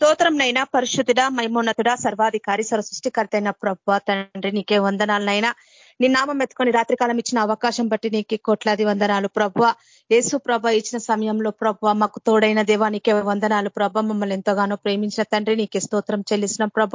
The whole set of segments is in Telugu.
స్తోత్రంనైనా పరిశుద్ధుడ మైమోన్నతుడ సర్వాధికారి సర్వ సృష్టికర్త అయిన ప్రభా తండ్రి నీకే వందనాలనైనా నీ నామం ఎత్తుకొని రాత్రికాలం ఇచ్చిన అవకాశం బట్టి నీకు కోట్లాది వందనాలు ప్రభ. యేసు ప్రభ ఇచ్చిన సమయంలో ప్రభ మాకు తోడైన దేవా నీకే వందనాలు ప్రభ. మమ్మల్ని ఎంతగానో ప్రేమించిన తండ్రి నీకే స్తోత్రం చెల్లిసిన ప్రభ.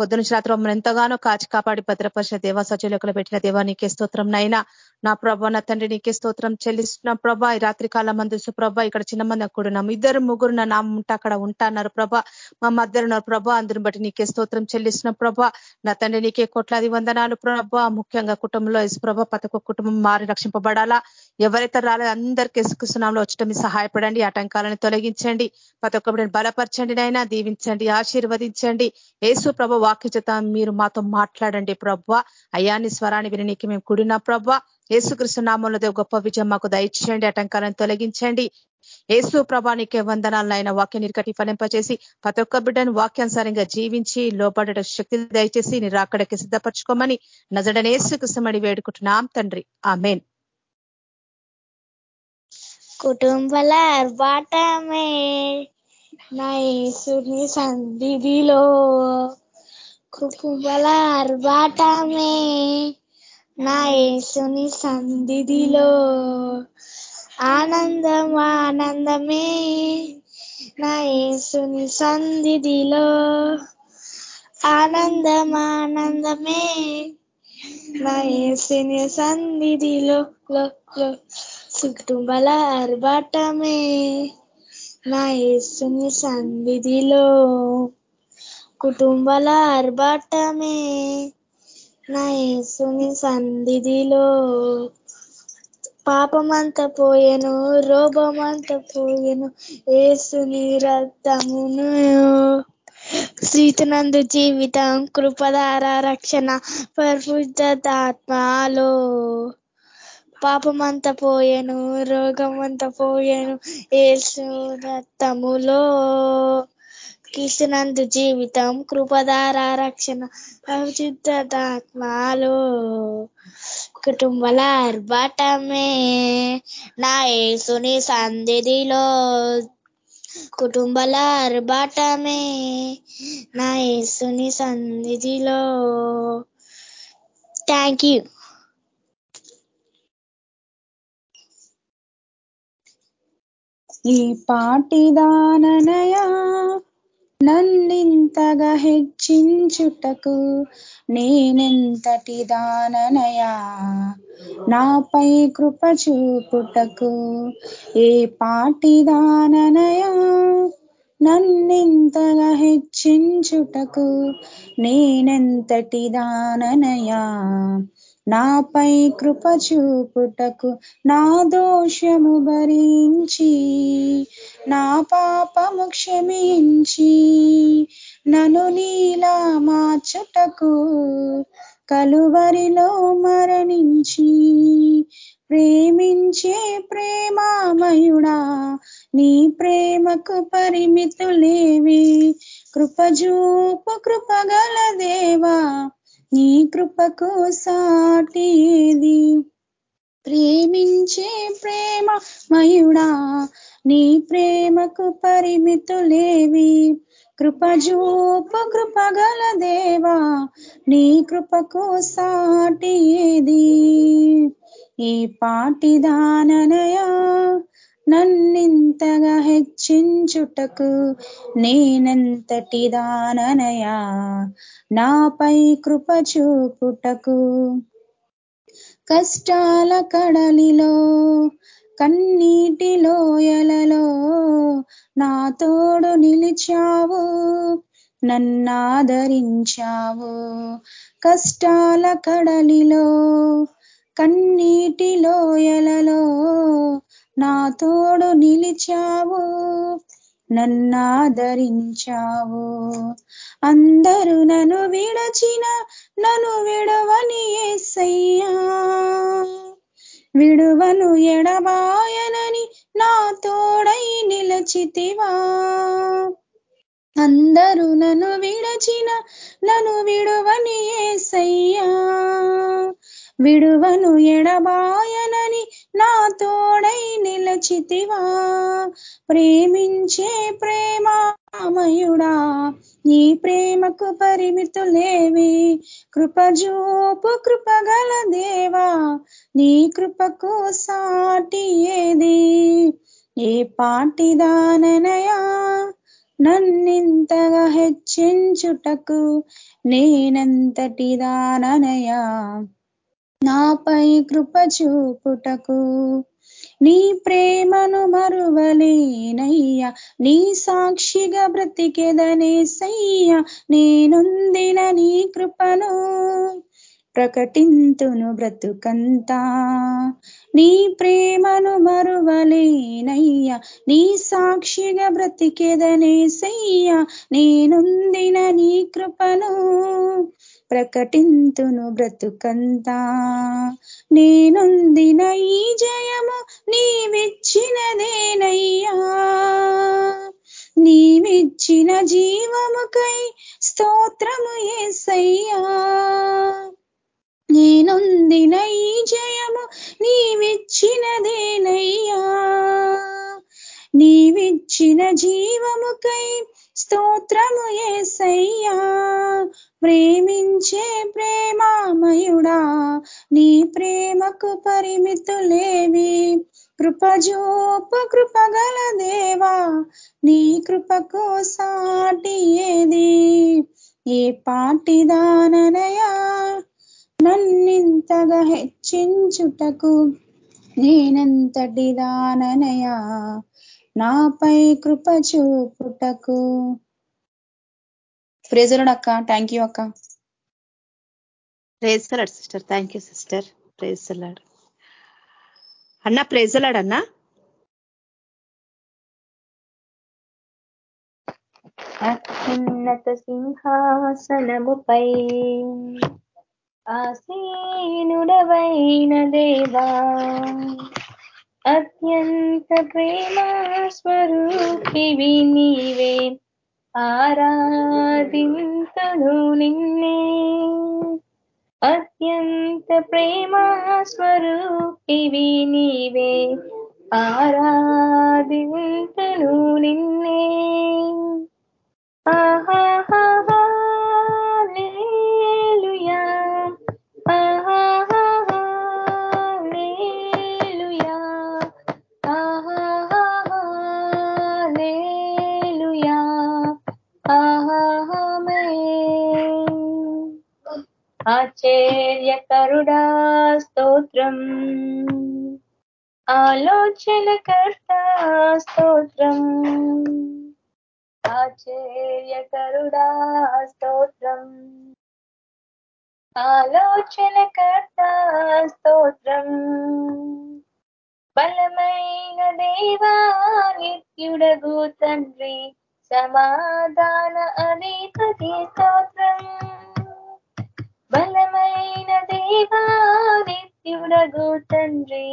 పొద్దున రాత్రి మమ్మల్ని ఎంతగానో కాచి కాపాడి భద్రపరిచిన దేవా సచీలకులు పెట్టిన దేవా నీకే స్తోత్రం నైనా. నా ప్రభ నా తండ్రి నీకే స్తోత్రం చెల్లిస్తున్న. ప్రభ ఈ రాత్రి కాలం మందు ప్రభ ఇక్కడ చిన్న మంది కూడినాం ఇద్దరు ముగ్గురు నా నామం ఉంటే అక్కడ ఉంటాన్నారు ప్రభ. మా మధ్యలో ఉన్నారు ప్రభ అందరిని బట్టి నీకే స్తోత్రం చెల్లిస్తున్న ప్రభ. నా తండ్రి నీకే కోట్లాది వందనాలు ప్రభ. ముఖ్యంగా కుటుంబంలో ప్రభ పతక కుటుంబం మారి రక్షింపబడాలా. ఎవరైతే రాలేదు అందరికీ ఎసుకుస్తున్నాంలో వచ్చటం సహాయపడండి. ఆటంకాలను తొలగించండి. ప్రతి ఒక్కరిని బలపరచండి నైనా దీవించండి ఆశీర్వదించండి. ఏసు ప్రభ వాక్య మీరు మాతో మాట్లాడండి ప్రభ. అయాన్ని స్వరాన్ని విననీకి మేము కుడిన ప్రభ. ఏసుకృష్ణ నామంలో గొప్ప విజయం మాకు దయచేయండి ఆటంకాలను తొలగించండి. ఏసు ప్రభానికే వందనాలను ఆయన వాక్యం నిర్కటి ఫలింపచేసి ప్రతి ఒక్క బిడ్డను వాక్యానుసారంగా జీవించి లోపడట శక్తి దయచేసి నీ రాకడకి సిద్ధపరచుకోమని నజడనేసుకృష్ణమడి వేడుకుంటున్నాం తండ్రి. ఆమెన్. కుటుంబల ఆర్భాటమే నా యేసుని సంధిలో కుటుంబల ఆర్భాటమే నా యేసుని సంధిలో ఆనందం ఆనందమే. నా యేసుని సంధిలో ఆనందం ఆనందమే. నా యేసుని సన్నిధిలో కుటుంబల ఆర్భాటమే. నా యేసుని సన్నిధిలో కుటుంబల ఆర్భాటమే. నా యేసుని సన్నిధిలో పాపమంత పోయెను రోగమంత పోయెను ఏసుని రక్తమును. శ్రీతునందు జీవితం కృపధార రక్షణ పరిశుద్ధాత్మలో. పాపమంత పోయెను రోగమంత పోయెను ఏసు రక్తములో. కృష్ణనందు జీవితం కృపధార రక్షణ పరిశుద్ధాత్మలో కుటుంబల ఆర్భాటమే. నా యేసుని సంధిలో కుటుంబల ఆర్భాటమే. నా యేసుని సన్నిధిలో. థ్యాంక్ యూ ఈ పాటిదాననయా నన్నింతగా హెచ్చించుటకు నేనెంతటి దాననయా? నాపై కృప చూపుటకు ఏ పాటిదాననయా నన్నింతగా హెచ్చించుటకు నేనెంతటి దాననయా? నాపై కృప చూపుటకు నా దోషము భరించి నా పాపము క్షమించి నను నీలా మార్చుటకు కలువరిలో మరణించి ప్రేమించే ప్రేమామయుడా నీ ప్రేమకు పరిమితులేవి. కృపజూపు కృపగల దేవా నీ కృపకు సాటిది ప్రేమించే ప్రేమ మయుడా నీ ప్రేమకు పరిమితులేవి. కృపజూపు కృపగల దేవా నీ కృపకు సాటిది ఈ పాటిదాననయా నన్నింతగా హెచ్చించుటకు నేనంతటి దాననయా? నాపై కృప చూపుటకు కష్టాల కడలిలో కన్నీటి లోయలలో నా తోడు నిలిచావు నన్నాదరించావు. కష్టాల కడలిలో కన్నీటి లోయలలో నా తోడు నిలిచావు నన్నాదరించావు. అందరూ నన్ను విడచిన నన్ను విడవని ఏసయ్యా. విడువను ఎడబాయనని నా తోడై నిలచితివా. అందరూ నన్ను విడచిన నన్ను విడువని ఏసయ్యా. విడువను ఎడబాయ నా తోడై నిలచితివా. ప్రేమించే ప్రేమామయుడా నీ ప్రేమకు పరిమితులేవి. కృపజూపు కృపగల దేవా నీ కృపకు సాటి ఏది. ఏ పాటిదాననయా నన్నింతగా హెచ్చించుటకు నేనంతటి దాననయా. నాపై కృప చూపుటకు. నీ ప్రేమను మరువలేనయ్యా నీ సాక్షిగా బ్రతికెదనే సయ్యా నేనుందిన నీ కృపను ప్రకటింతును బ్రతుకంతా. నీ ప్రేమను మరువలేనయ్యా నీ సాక్షిగా బ్రతికెదనే సయ్యా నేనుందిన నీ కృపను ప్రకటింతును బ్రతుకంతా. నేనుందిన ఈ జయము నీవిచ్చినదేనయ్యా. నీవిచ్చిన జీవముకై స్తోత్రము ఏసయ్యా. నేనొందిన ఈ జయము నీవిచ్చినదేనయ్యా. నీవిచ్చిన జీవముకై స్తోత్రము ఏసయ్యా. ప్రేమించే ప్రేమామయుడా నీ ప్రేమకు పరిమితులేవి. కృపజోపు కృపగల దేవా నీ కృపకు సాటి ఏది? ఏ పాటిదాననయా నన్నింతగా హెచ్చించుటకు నేనంతటిదాననయా నాపై కృప చూపుటకు ప్రేజరుడు అక్క థ్యాంక్ యూ అక్క. Praise salad sister thank you sister praise salad అన్న ప్రేజ్ సలాడ్ అన్నా? అత్యున్నత సింహాసనముపై ఆసీనుడవైన దేవా అత్యంత ప్రేమ స్వరూపివి నీవే. ఆరాధింతును నిన్నే. అత్యంత ప్రేమ స్వరూపివి నీవే. ఆరాధింతును నిన్నే. ఆహా ఆశ్చర్యకరుడా స్తోత్రం. ఆలోచనకర్త స్తోత్రం. ఆశ్చర్యకరుడా స్తోత్రం. ఆలోచనకర్త స్తోత్రం. బలమైన దేవా నిత్యుడగు తండ్రి సమాధాన అధిపతి స్తోత్రం. బలమైన తండ్రి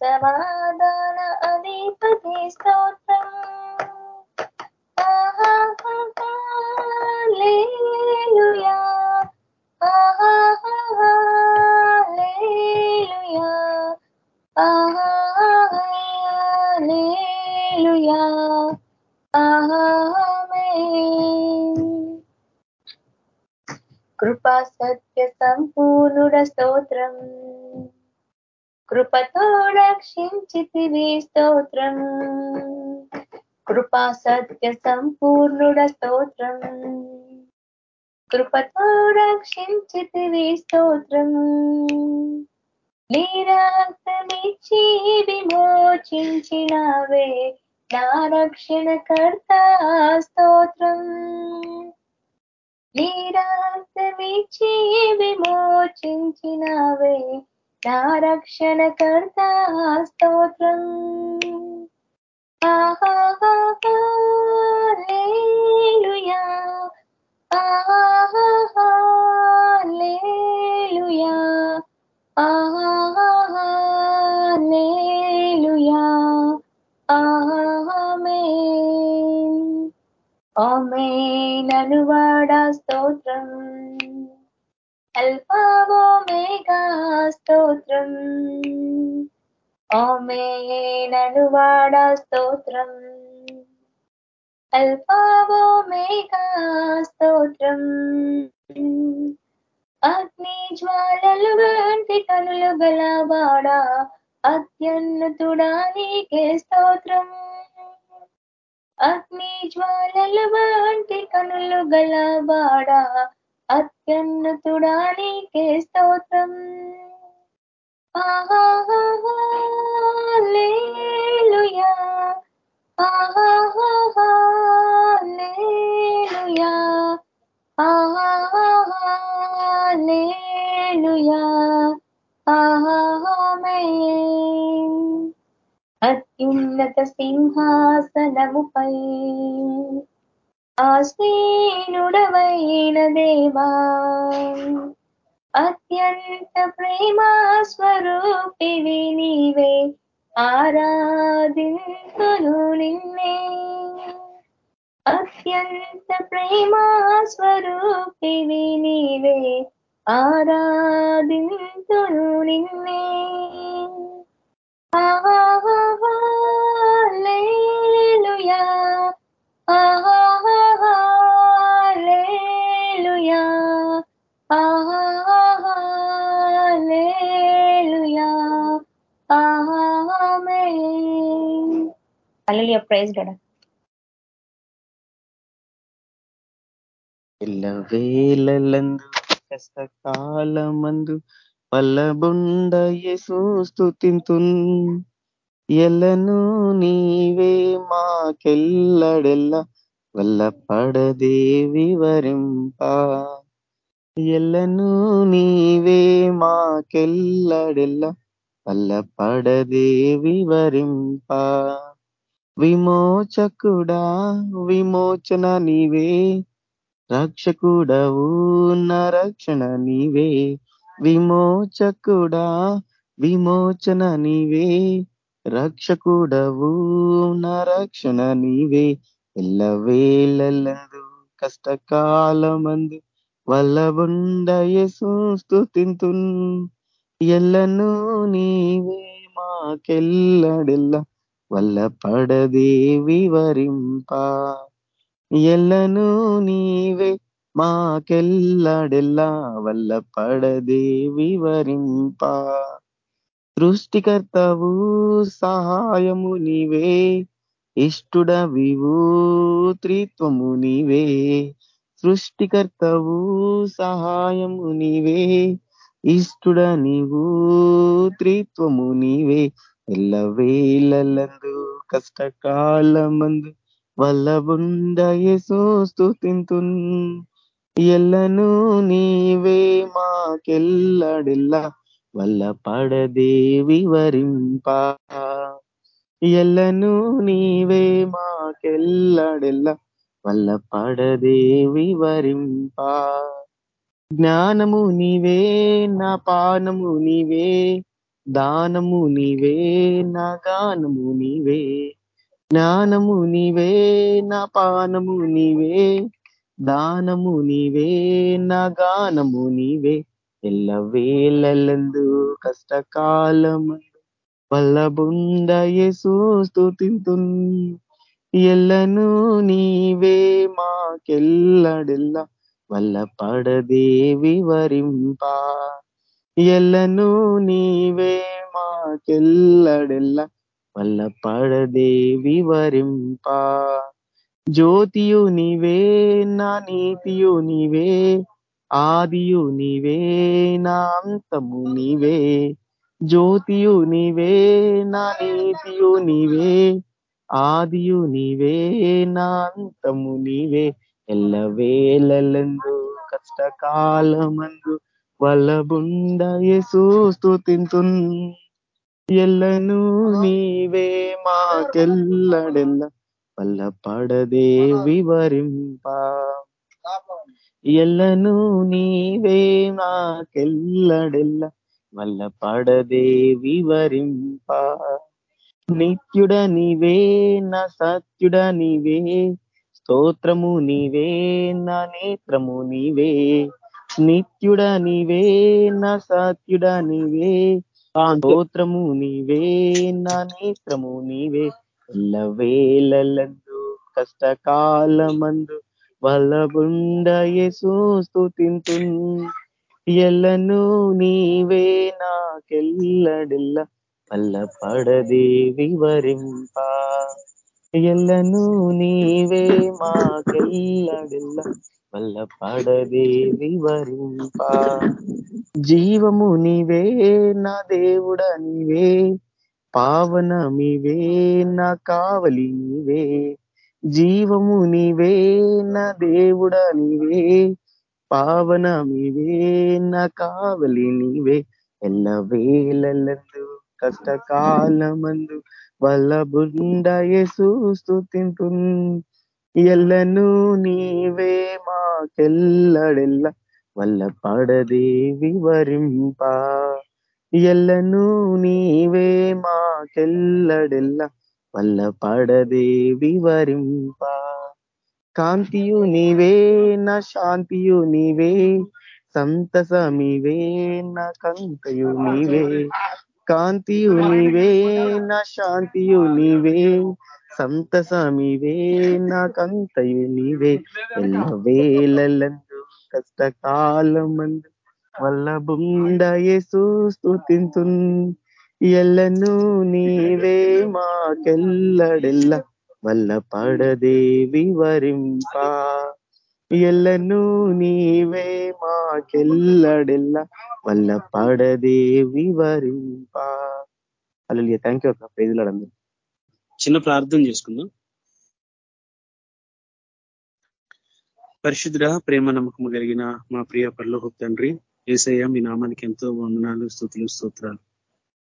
సమాధాన అధిపతి స్తోత్రం. ఆహాలేలుయా ఆహాలేలుయా కృపా సత్య సంపూర్ణుడ స్తోత్రం. కృపతో రక్షించితివి స్తోత్రం. కృపా సత్య సంపూర్ణుడ స్తోత్రం కృపతో రక్షించితివి స్తోత్రం నీరాక్తమిచ్చి విమోచించినవే. నా రక్షణకర్త స్తోత్రం. నీరాశమిచ్చి విమోచించినవే. నా రక్షణకర్త స్తోత్రం. ఆహాలేలుయా ఆహాలేలుయా ఆహా ఆమేన్ అనువాడా స్తోత్రం. అల్ఫావో మేఘా స్తోత్రం. ఆమేన్ అనువాడా స్తోత్రం. అల్పావో మేఘా స్తోత్రం. అగ్ని జ్వాలలు వంటి కనులు గలవాడా అత్యున్నతుడా నీకే స్తోత్రం. అగ్ని జ్వాలల వంటి కనులు గలవాడా అత్యున్నతుడా నీకే స్తోత్రం. ఆహా ఉన్నత సింహాసనముపై ఆసీనుడవైన దేవా అత్యంత ప్రేమ స్వరూపివి నీవే ఆరాధింతును నిన్నే. అత్యంత ప్రేమ స్వరూపివి నీవే ఆరాధింతును నిన్నే. హల్లెలూయా ప్రైజ్ గాడ్ ఎల్లవేళలందు కష్టకాలమందు పల్లబుండ యేసు స్తుతింతున్ ఎల్లను నీవే మాకెల్లడెల్ల వల్లపడదే వివరింప ఎలను నీవే మాకెల్లడెల్ల వల్లపడదే వివరింప విమోచకుడా విమోచన నీవే. రక్షకుడవు నరక్షణ నీవే. విమోచకుడా విమోచన నీవే రక్షకుడవు నా రక్షణ నీవే. ఎల్లవేళలందు కష్టకాలమందు వల్లబుండ యేసు ఎల్లను నీవే మాకెల్లడెల్ల వల్ల పడదే వివరింప. ఎల్లను నీవే మాకెల్లడెల్లా వల్ల పడదే వివరింప. సృష్టికర్తవు సహాయము నీవే ఇష్టుడవివు త్రిత్వము నీవే. సృష్టికర్తవు సహాయము నీవే ఇష్టుడ నీవు త్రిత్వము నీవే. ఎల్లవేళలందు కష్టకాలమందు వల్ల ఉండయే సోస్తు స్తుతింతున్. ఎల్లను నీవే మాకెల్లడిల్ల వల్ల పడదే వివరింప ఎల్లను నీవే మాకెల్లడిల్ల వల్ల పడదే వివరింప జ్ఞానము నీవే నా పానము నీవే దానము నీవే నా గానము నీవే. జ్ఞానము నీవే నా పానము నీవే దానము నీవే నా గానము నీవే. ఎల్లవేళలందు కష్టకాలము వల్లబుండ యేసు స్తుతింతున్ ఎల్లను నీవే మాకెల్లడెల్ల వల్ల పడదే వివరింప ఎల్లను నీవే మాకెల్లడెల్ల వల్ల పడదే వివరింప జ్యోతియు నీవే నా నీతియు నీవే ఆదియు నీవే నా అంతము నీవే. జ్యోతియు నీవే నా నీతియు నీవే ఆదియు నీవే నా అంతము నీవే. ఎల్లవేళలందు కష్టకాలమందు వల్లబుండ యేసు స్తుతింతున్. ఎల్లను నీవే మాకెల్లడెల్ల. వల్ల పడదే వివరింప. ఎల్లను నీవే మాకెల్లడెల్ల వల్ల పడదే వివరింప. నిత్యుడ నీవే నా సత్యుడ నీవే. స్తోత్రము నీవే నా నేత్రము నీవే. నిత్యుడ నీవే నా సత్యుడ నీవే. స్తోత్రము నీవే నా నేత్రము నీవే. ఎల్లవేళలందు కష్టకాలమందు వల్లబుండ యేసు స్తుతింతు ఎల్లను నీవే నాకెల్లడిల్ల వల్ల పడదే వివరింప. ఎల్లను నీవే మాకెల్లడిల్ల వల్ల పడదే వివరింప. జీవము నీవే నా దేవుడ నీవే పావనమివే నా కావలి నీవే జీవము నీవే నా దేవుడా నీవే పావనమివే నా కావలి నీవే. ఎల్ల వేలందు కష్టకాలమందు వల్ల బుండ యేసు ఎల్లను నీవే మాకెల్లడెల్ల వల్ల పడదే వివరింప. ఎల్లను నీవే మాకెల్లడెల్ల వల్ల పడదే వివరింప కాంతియు నీవే నా శాంతియు నీవే సంతసమివే నా కంతయు నీవే కాంతియు నీవే నా శాంతియు నీవే సంతసమివే నా కంతయు నీవే ఎల్ల వేలందు కష్టకాలమందు వల్ల బుండ యేసు స్తుతింతు ఎల్లను నీవే మాకెల్లడెల్ల. వల్ల పడదే వివరింప ఎల్లను నీవే మాకెల్లడెల్ల. వల్ల పడదే వివరింప అలా థ్యాంక్ యూ అక్క చిన్న ప్రార్థన చేసుకుందాం. పరిశుద్ర ప్రేమ నమ్మకము కలిగిన మా ప్రియ పర్లోహ తండ్రి ఏసయ్య మీ నామానికి ఎంతో వందనాలు స్థుతులు స్తోత్రాలు.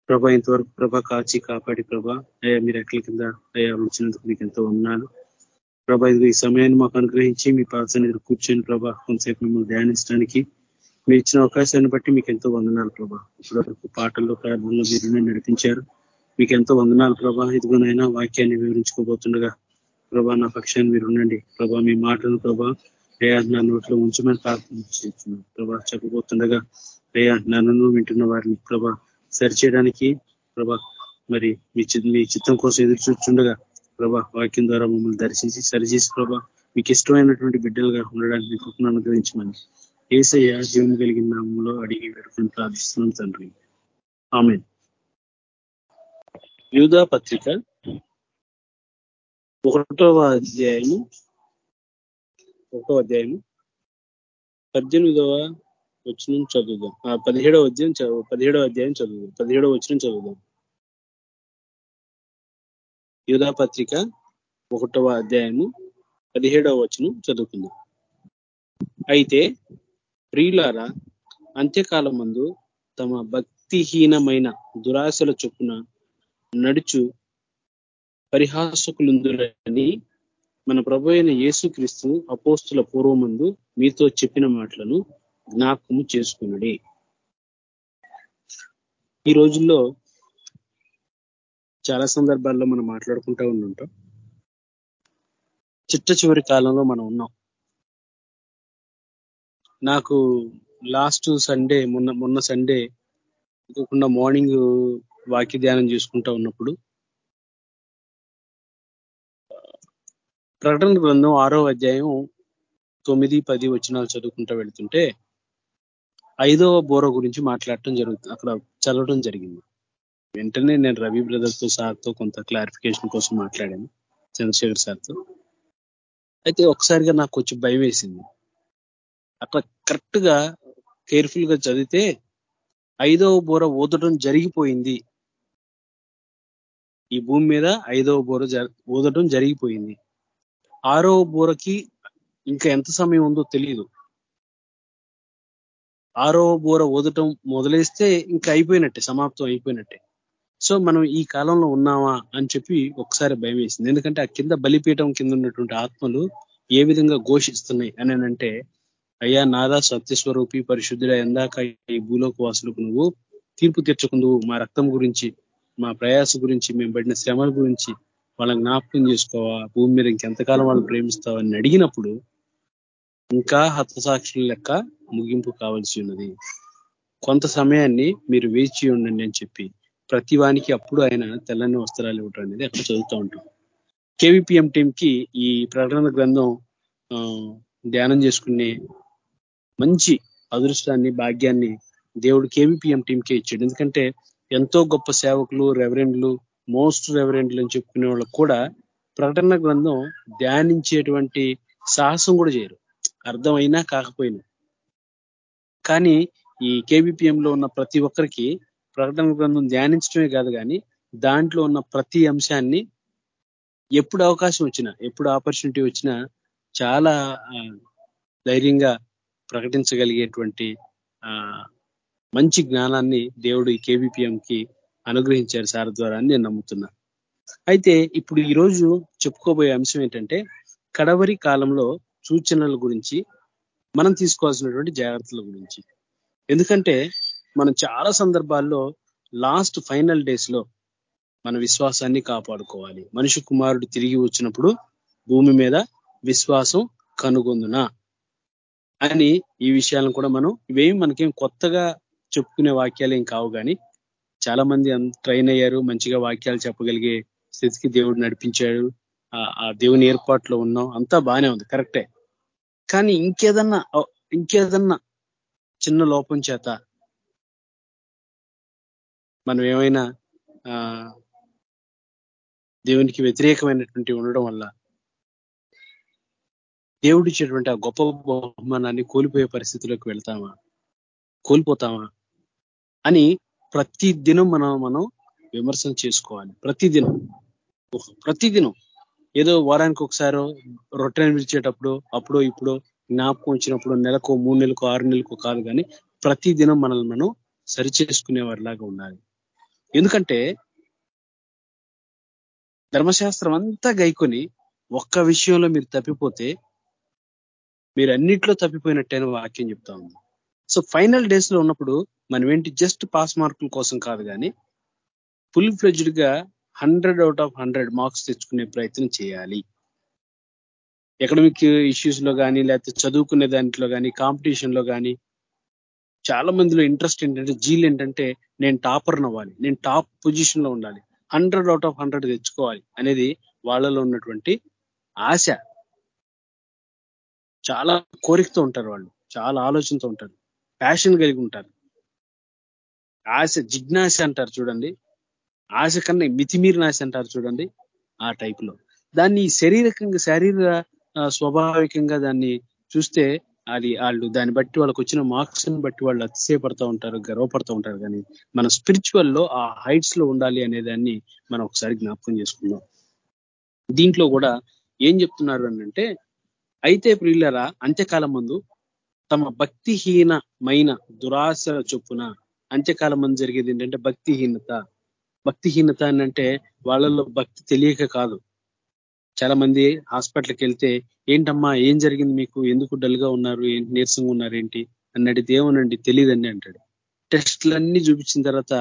ప్రభా ఇంతవరకు ప్రభా కాచి కాపాడి ప్రభా అయ్యా మీరు ఎక్కల కింద అయ్యా ఉంచినందుకు మీకు ఎంతో వందనాలు. ప్రభా ఇది ఈ సమయాన్ని మాకు అనుగ్రహించి మీ పాసని కూర్చొని ప్రభా కొంతసేపు మిమ్మల్ని ధ్యానించడానికి మీరు ఇచ్చిన అవకాశాన్ని బట్టి మీకు ఎంతో వందనాలు ప్రభా. ఇప్పటివరకు పాటల్లో ప్రార్థనలో మీరు నడిపించారు. మీకు ఎంతో వందనాలు ప్రభా. ఇదిగోనైనా వాక్యాన్ని వివరించుకోబోతుండగా ప్రభా నా పక్షాన్ని మీరు ఉండండి. ప్రభా మీ మాటలు ప్రభా అయ్యా నా నోట్లో ఉంచమని ప్రార్థన ప్రభా చెప్పబోతుండగా అయ్యా నన్ను వింటున్న వారిని ప్రభా సరిచేయడానికి ప్రభా మరి మీ మీ చిత్తం కోసం ఎదురు చూస్తుండగా ప్రభా వాక్యం ద్వారా మమ్మల్ని దర్శించి సరిచేసి ప్రభా మీకు ఇష్టమైనటువంటి బిడ్డలుగా ఉండడానికి మీ కృపను అనుగ్రహించమని ఏసయ్య జీవం కలిగిన నామంలో అడిగి పెట్టుకుని ప్రార్థిస్తున్నాం తండ్రి. ఆమె యూదా పత్రిక ఒకటవ అధ్యాయము ఒకటో అధ్యాయము పద్దెనిమిదవ వచ్చిన చదువుదాం. పదిహేడవ అధ్యాయం చదువు పదిహేడవ అధ్యాయం చదువుదాం. పదిహేడవ వచ్చిన చదువుదాం. యూదా పత్రిక ఒకటవ అధ్యాయము పదిహేడవ వచనం చదువుకుందాం. అయితే ప్రియులారా అంత్యకాలం మందు తమ భక్తిహీనమైన దురాశల చొప్పున నడుచు పరిహాసకులుందురని మన ప్రభు అయిన యేసుక్రీస్తు అపోస్తుల పూర్వముందు మీతో చెప్పిన మాటలను జ్ఞాపకము చేసుకున్నది ఈ రోజుల్లో చాలా సందర్భాల్లో మనం మాట్లాడుకుంటూ ఉండుంటాం. చిట్ట చివరి కాలంలో మనం ఉన్నాం. నాకు లాస్ట్ సండే మొన్న మొన్న సండే ఇవ్వకుండా మార్నింగ్ వాక్య ధ్యానం చేసుకుంటా ఉన్నప్పుడు ప్రకటన గ్రంథం ఆరో అధ్యాయం తొమ్మిది పది వచ్చినాలు చదువుకుంటూ వెళ్తుంటే ఐదవ బోర గురించి మాట్లాడటం జరుగుతుంది. అక్కడ చదవడం జరిగింది. వెంటనే నేను రవి బ్రదర్తో సార్తో కొంత క్లారిఫికేషన్ కోసం మాట్లాడాను చంద్రశేఖర్ సార్తో. అయితే ఒకసారిగా నాకు కొంచెం భయం వేసింది. అక్కడ కరెక్ట్గా కేర్ఫుల్గా చదివితే ఐదవ బోర ఊదడం జరిగిపోయింది. ఈ భూమి మీద ఐదవ బోర ఊదడం జరిగిపోయింది. ఆరో బూరకి ఇంకా ఎంత సమయం ఉందో తెలియదు ఆరో బోర ఓదటం మొదలేస్తే ఇంకా అయిపోయినట్టే సమాప్తం అయిపోయినట్టే. సో మనం ఈ కాలంలో ఉన్నామా అని చెప్పి ఒకసారి భయం వేసింది. ఎందుకంటే ఆ కింద బలిపీఠం కింద ఉన్నటువంటి ఆత్మలు ఏ విధంగా ఘోషిస్తున్నాయి అని అంటే అయ్యా నాదా సత్యస్వరూపి పరిశుద్ధుడ ఎందాక ఈ భూలోక వాసులకు నువ్వు తీర్పు తీర్చుకుందువు. మా రక్తం గురించి మా ప్రయాస గురించి మేము పడిన శ్రమల గురించి వాళ్ళని జ్ఞాపకం చేసుకోవా? భూమి మీద ఇంకెంతకాలం వాళ్ళు ప్రేమిస్తావని అడిగినప్పుడు ఇంకా హతసాక్షుల లెక్క ముగింపు కావాల్సి ఉన్నది. కొంత సమయాన్ని మీరు వేచి ఉండండి అని చెప్పి ప్రతి వానికి అప్పుడు ఆయన తెల్లని వస్త్రాలు ఇవ్వటం అనేది అక్కడ చదువుతూ ఉంటాం. కేవీపీఎం టీం కి ఈ ప్రకటన గ్రంథం ధ్యానం చేసుకునే మంచి అదృష్టాన్ని భాగ్యాన్ని దేవుడు కేవీపీఎం టీంకే ఇచ్చాడు. ఎందుకంటే ఎంతో గొప్ప సేవకులు రెవరెండ్లు మోస్ట్ రెవరెంట్లు అని చెప్పుకునే వాళ్ళు కూడా ప్రకటన గ్రంథం ధ్యానించేటువంటి సాహసం కూడా చేయరు. అర్థమైనా కాకపోయినా. కానీ ఈ కేబిపిఎంలో ఉన్న ప్రతి ఒక్కరికి ప్రకటన గ్రంథం ధ్యానించడమే కాదు కానీ దాంట్లో ఉన్న ప్రతి అంశాన్ని ఎప్పుడు అవకాశం వచ్చినా ఎప్పుడు ఆపర్చునిటీ వచ్చినా చాలా ధైర్యంగా ప్రకటించగలిగేటువంటి మంచి జ్ఞానాన్ని దేవుడు ఈ కేబిపిఎంకి అనుగ్రహించారు సార్ ద్వారా అని నేను నమ్ముతున్నా. అయితే ఇప్పుడు ఈ రోజు చెప్పుకోబోయే అంశం ఏంటంటే కడవరి కాలంలో సూచనల గురించి మనం తీసుకోవాల్సినటువంటి జాగ్రత్తల గురించి. ఎందుకంటే మనం చాలా సందర్భాల్లో లాస్ట్ ఫైనల్ డేస్లో మన విశ్వాసాన్ని కాపాడుకోవాలి. మనిషి కుమారుడు తిరిగి వచ్చినప్పుడు భూమి మీద విశ్వాసం కనుగొందునా అని ఈ విషయాలను కూడా మనం ఇవేమి మనకేం కొత్తగా చెప్పుకునే వాక్యాలు ఏం కావు కానీ చాలా మంది ట్రైన్ అయ్యారు మంచిగా వాక్యాలు చెప్పగలిగే స్థితికి దేవుడు నడిపించాడు. ఆ దేవుని ఏర్పాట్లో ఉన్నాం. అంతా బానే ఉంది కరెక్టే. కానీ ఇంకేదన్నా ఇంకేదన్నా చిన్న లోపం చేత మనం ఏమైనా దేవునికి వ్యతిరేకమైనటువంటి ఉండడం వల్ల దేవుడిచ్చేటువంటి ఆ గొప్ప బహుమానాన్ని కోల్పోయే పరిస్థితిలోకి వెళ్తామా? కోల్పోతామా? అని ప్రతి దినం మనం మనం విమర్శన చేసుకోవాలి. ప్రతిదినం ప్రతిదినం ఏదో వారానికి ఒకసారో రొట్టెని విడిచేటప్పుడు అప్పుడు ఇప్పుడు జ్ఞాపకం వచ్చినప్పుడు నెలకు మూడు నెలలకు ఆరు నెలకు కాదు కానీ ప్రతి దినం మనల్ని మనం సరిచేసుకునేవారిలాగా ఉండాలి. ఎందుకంటే ధర్మశాస్త్రం అంతా గైకొని ఒక్క విషయంలో మీరు తప్పిపోతే మీరు అన్నిట్లో తప్పిపోయినట్టేనా వాక్యం చెప్తా ఉంది. సో ఫైనల్ డేస్లో ఉన్నప్పుడు మనం ఏంటి జస్ట్ పాస్ మార్కుల కోసం కాదు కానీ full ఫ్లెజ్డ్గా hundred out of hundred marks తెచ్చుకునే ప్రయత్నం చేయాలి. ఎకడమిక్ ఇష్యూస్లో కానీ లేకపోతే చదువుకునే దాంట్లో కానీ కాంపిటీషన్లో కానీ చాలా మందిలో ఇంట్రెస్ట్ ఏంటంటే జీల్ ఏంటంటే నేను టాపర్ అవ్వాలి నేను టాప్ పొజిషన్లో ఉండాలి హండ్రెడ్ అవుట్ ఆఫ్ హండ్రెడ్ తెచ్చుకోవాలి అనేది వాళ్ళలో ఉన్నటువంటి ఆశ. చాలా కోరికతో ఉంటారు వాళ్ళు చాలా ఆలోచనతో ఉంటారు. ప్యాషన్ కలిగి ఉంటారు. ఆశ జిజ్ఞాస అంటారు చూడండి. ఆశ కన్నా మితిమీరిన ఆశ అంటారు చూడండి ఆ టైప్లో. దాన్ని శారీరకంగా శారీర స్వాభావికంగా దాన్ని చూస్తే అది వాళ్ళు దాన్ని బట్టి వాళ్ళకి వచ్చిన మార్క్స్ బట్టి వాళ్ళు అతిశయపడతా ఉంటారు గర్వపడతా ఉంటారు. కానీ మన స్పిరిచువల్లో ఆ హైట్స్లో ఉండాలి అనే దాన్ని మనం ఒకసారి జ్ఞాపకం చేసుకుందాం. దీంట్లో కూడా ఏం చెప్తున్నారు అంటే అయితే ప్రియులరా అంత్యకాలం ముందు తమ భక్తిహీనమైన దురాశ చొప్పున అంత్యకాలం మంది జరిగేది ఏంటంటే భక్తిహీనత. భక్తిహీనత అంటే వాళ్ళలో భక్తి తెలియక కాదు. చాలా మంది హాస్పిటల్కి వెళ్తే ఏంటమ్మా ఏం జరిగింది మీకు? ఎందుకు డల్గా ఉన్నారు? ఏంటి నీరసంగా ఉన్నారు ఏంటి? అని ఏమనండి తెలియదండి అంటాడు. టెస్ట్లన్నీ చూపించిన తర్వాత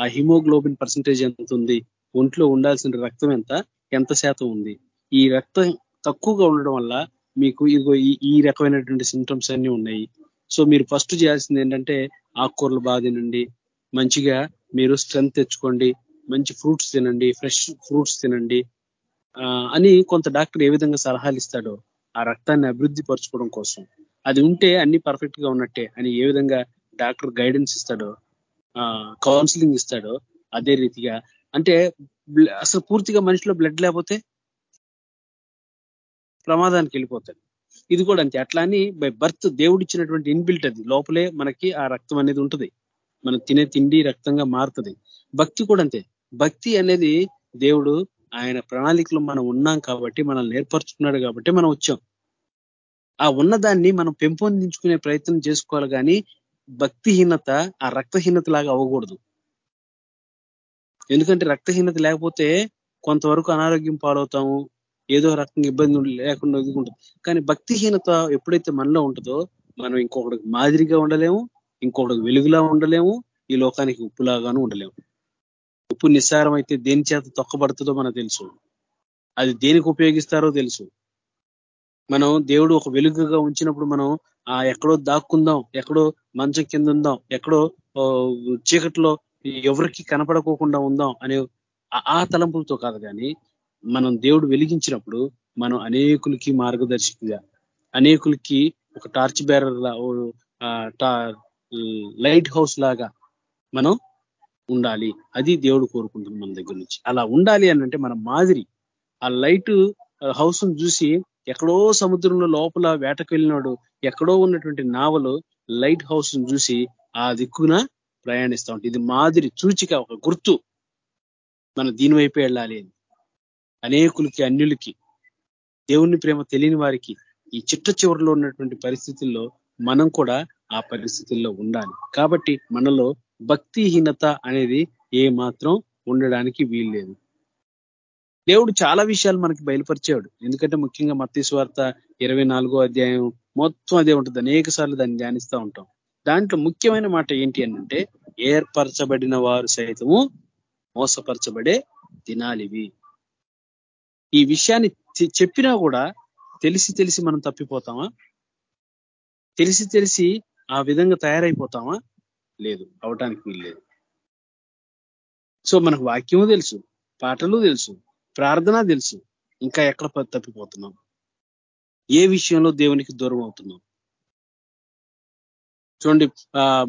ఆ హిమోగ్లోబిన్ పర్సంటేజ్ ఎంత ఉంది? ఒంట్లో ఉండాల్సిన రక్తం ఎంత? ఎంత శాతం ఉంది? ఈ రక్తం తక్కువగా ఉండడం వల్ల మీకు ఇదిగో ఈ రకమైనటువంటి సిమ్టమ్స్ అన్ని ఉన్నాయి. సో మీరు ఫస్ట్ చేయాల్సింది ఏంటంటే ఆకుకూరలు బాగా తినండి. మంచిగా మీరు స్ట్రెంత్ తెచ్చుకోండి. మంచి ఫ్రూట్స్ తినండి. ఫ్రెష్ ఫ్రూట్స్ తినండి. అని కొంత డాక్టర్ ఏ విధంగా సలహాలు ఇస్తాడో ఆ రక్తాన్ని అభివృద్ధి పరచుకోవడం కోసం. అది ఉంటే అన్ని పర్ఫెక్ట్గా ఉన్నట్టే అని ఏ విధంగా డాక్టర్ గైడెన్స్ ఇస్తాడో కౌన్సిలింగ్ ఇస్తాడో అదే రీతిగా. అంటే అసలు పూర్తిగా మనిషిలో బ్లడ్ లేకపోతే ప్రమాదానికి వెళ్ళిపోతాడు. ఇది కూడా అంతే. అట్లా అని బై బర్త్ దేవుడిచ్చినటువంటి ఇన్బిల్ట్ అది. లోపలే మనకి ఆ రక్తం అనేది ఉంటుంది. మనం తినే తిండి రక్తంగా మారుతుంది. భక్తి కూడా అంతే. భక్తి అనేది దేవుడు ఆయన ప్రణాళికలో మనం ఉన్నాం కాబట్టి మనల్ని ఏర్పరచుకున్నాడు కాబట్టి మనం వచ్చాం. ఆ ఉన్నదాన్ని మనం పెంపొందించుకునే ప్రయత్నం చేసుకోవాలి కానీ భక్తిహీనత ఆ రక్తహీనత లాగా అవ్వకూడదు. ఎందుకంటే రక్తహీనత లేకపోతే కొంతవరకు అనారోగ్యం పాలవుతాము ఏదో రకంగా ఇబ్బంది లేకుండా ఉంటుంది కానీ భక్తిహీనత ఎప్పుడైతే మనలో ఉంటుందో మనం ఇంకొకటికి మాదిరిగా ఉండలేము ఇంకొకటికి వెలుగులా ఉండలేము ఈ లోకానికి ఉప్పులాగాను ఉండలేము. ఉప్పు నిస్సారం అయితే దేని చేత తొక్కబడుతుందో మనకు తెలుసు. అది దేనికి ఉపయోగిస్తారో తెలుసు. మనం దేవుడు ఒక వెలుగుగా ఉంచినప్పుడు మనం ఆ ఎక్కడో దాక్కుందాం ఎక్కడో మంచం కింద ఉందాం ఎక్కడో చీకట్లో ఎవరికి కనపడకోకుండా ఉందాం అనే ఆ తలంపులతో కాదు కానీ మనం దేవుడు వెలిగించినప్పుడు మనం అనేకులకి మార్గదర్శిగా అనేకులకి ఒక టార్చ్ బేరర్ లైట్ హౌస్ లాగా మనం ఉండాలి. అది దేవుడు కోరుకుంటుంది మన దగ్గర నుంచి. అలా ఉండాలి అనంటే మన మాదిరి ఆ లైట్ హౌస్ చూసి ఎక్కడో సముద్రంలో లోపల వేటకు వెళ్ళినాడు ఎక్కడో ఉన్నటువంటి నావలు లైట్ హౌస్ చూసి ఆ దిక్కున ప్రయాణిస్తూ ఉంటుంది ఇది మాదిరి సూచిక ఒక గుర్తు. మనం దీని వైపే వెళ్ళాలి అని. అనేకులకి అన్యులకి దేవుని ప్రేమ తెలియని వారికి ఈ చిట్ట చివరిలో ఉన్నటువంటి పరిస్థితుల్లో మనం కూడా ఆ పరిస్థితుల్లో ఉండాలి. కాబట్టి మనలో భక్తిహీనత అనేది ఏ మాత్రం ఉండడానికి వీల్లేదు. దేవుడు చాలా విషయాలు మనకి బయలుపరిచాడు ఎందుకంటే ముఖ్యంగా మత్తీశ్వార్త ఇరవై నాలుగో అధ్యాయం మొత్తం అదే ఉంటుంది. అనేక సార్లు దాన్ని ధ్యానిస్తూ ఉంటాం. దాంట్లో ముఖ్యమైన మాట ఏంటి అంటే ఏర్పరచబడిన వారు సైతము మోసపరచబడే దినాలివి. ఈ విషయాన్ని చెప్పినా కూడా తెలిసి తెలిసి మనం తప్పిపోతామా? తెలిసి తెలిసి ఆ విధంగా తయారైపోతామా? లేదు. అవటానికి వీల్లేదు సో మనకు వాక్యము తెలుసు పాటలు తెలుసు ప్రార్థన తెలుసు ఇంకా ఎక్కడ తప్పిపోతున్నాం? ఏ విషయంలో దేవునికి దూరం అవుతున్నాం? చూడండి ఆ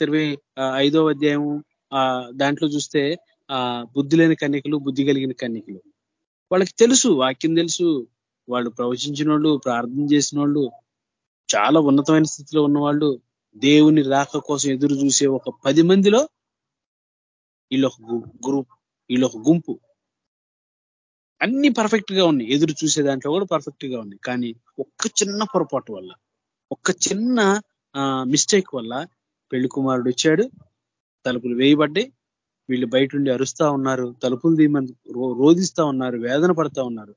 ఇరవై ఐదో అధ్యాయం ఆ దాంట్లో చూస్తే ఆ బుద్ధి లేని కన్యకలు బుద్ధి కలిగిన కన్యకలు. వాళ్ళకి తెలుసు వాక్యం తెలుసు. వాళ్ళు ప్రవచించిన వాళ్ళు ప్రార్థన చేసిన వాళ్ళు చాలా ఉన్నతమైన స్థితిలో ఉన్నవాళ్ళు దేవుని రాక కోసం ఎదురు చూసే ఒక పది మందిలో వీళ్ళొక గ్రూప్ వీళ్ళొక గుంపు. అన్ని పర్ఫెక్ట్గా ఉన్నాయి. ఎదురు చూసే దాంట్లో కూడా పర్ఫెక్ట్గా ఉన్నాయి. కానీ ఒక్క చిన్న పొరపాటు వల్ల ఒక్క చిన్న మిస్టేక్ వల్ల పెళ్ళి కుమారుడు వచ్చాడు. తలుపులు వేయబడ్డాయి. వీళ్ళు బయట ఉండి అరుస్తా ఉన్నారు తలుపులు తీయమని రోధిస్తా ఉన్నారు వేదన పడతా ఉన్నారు.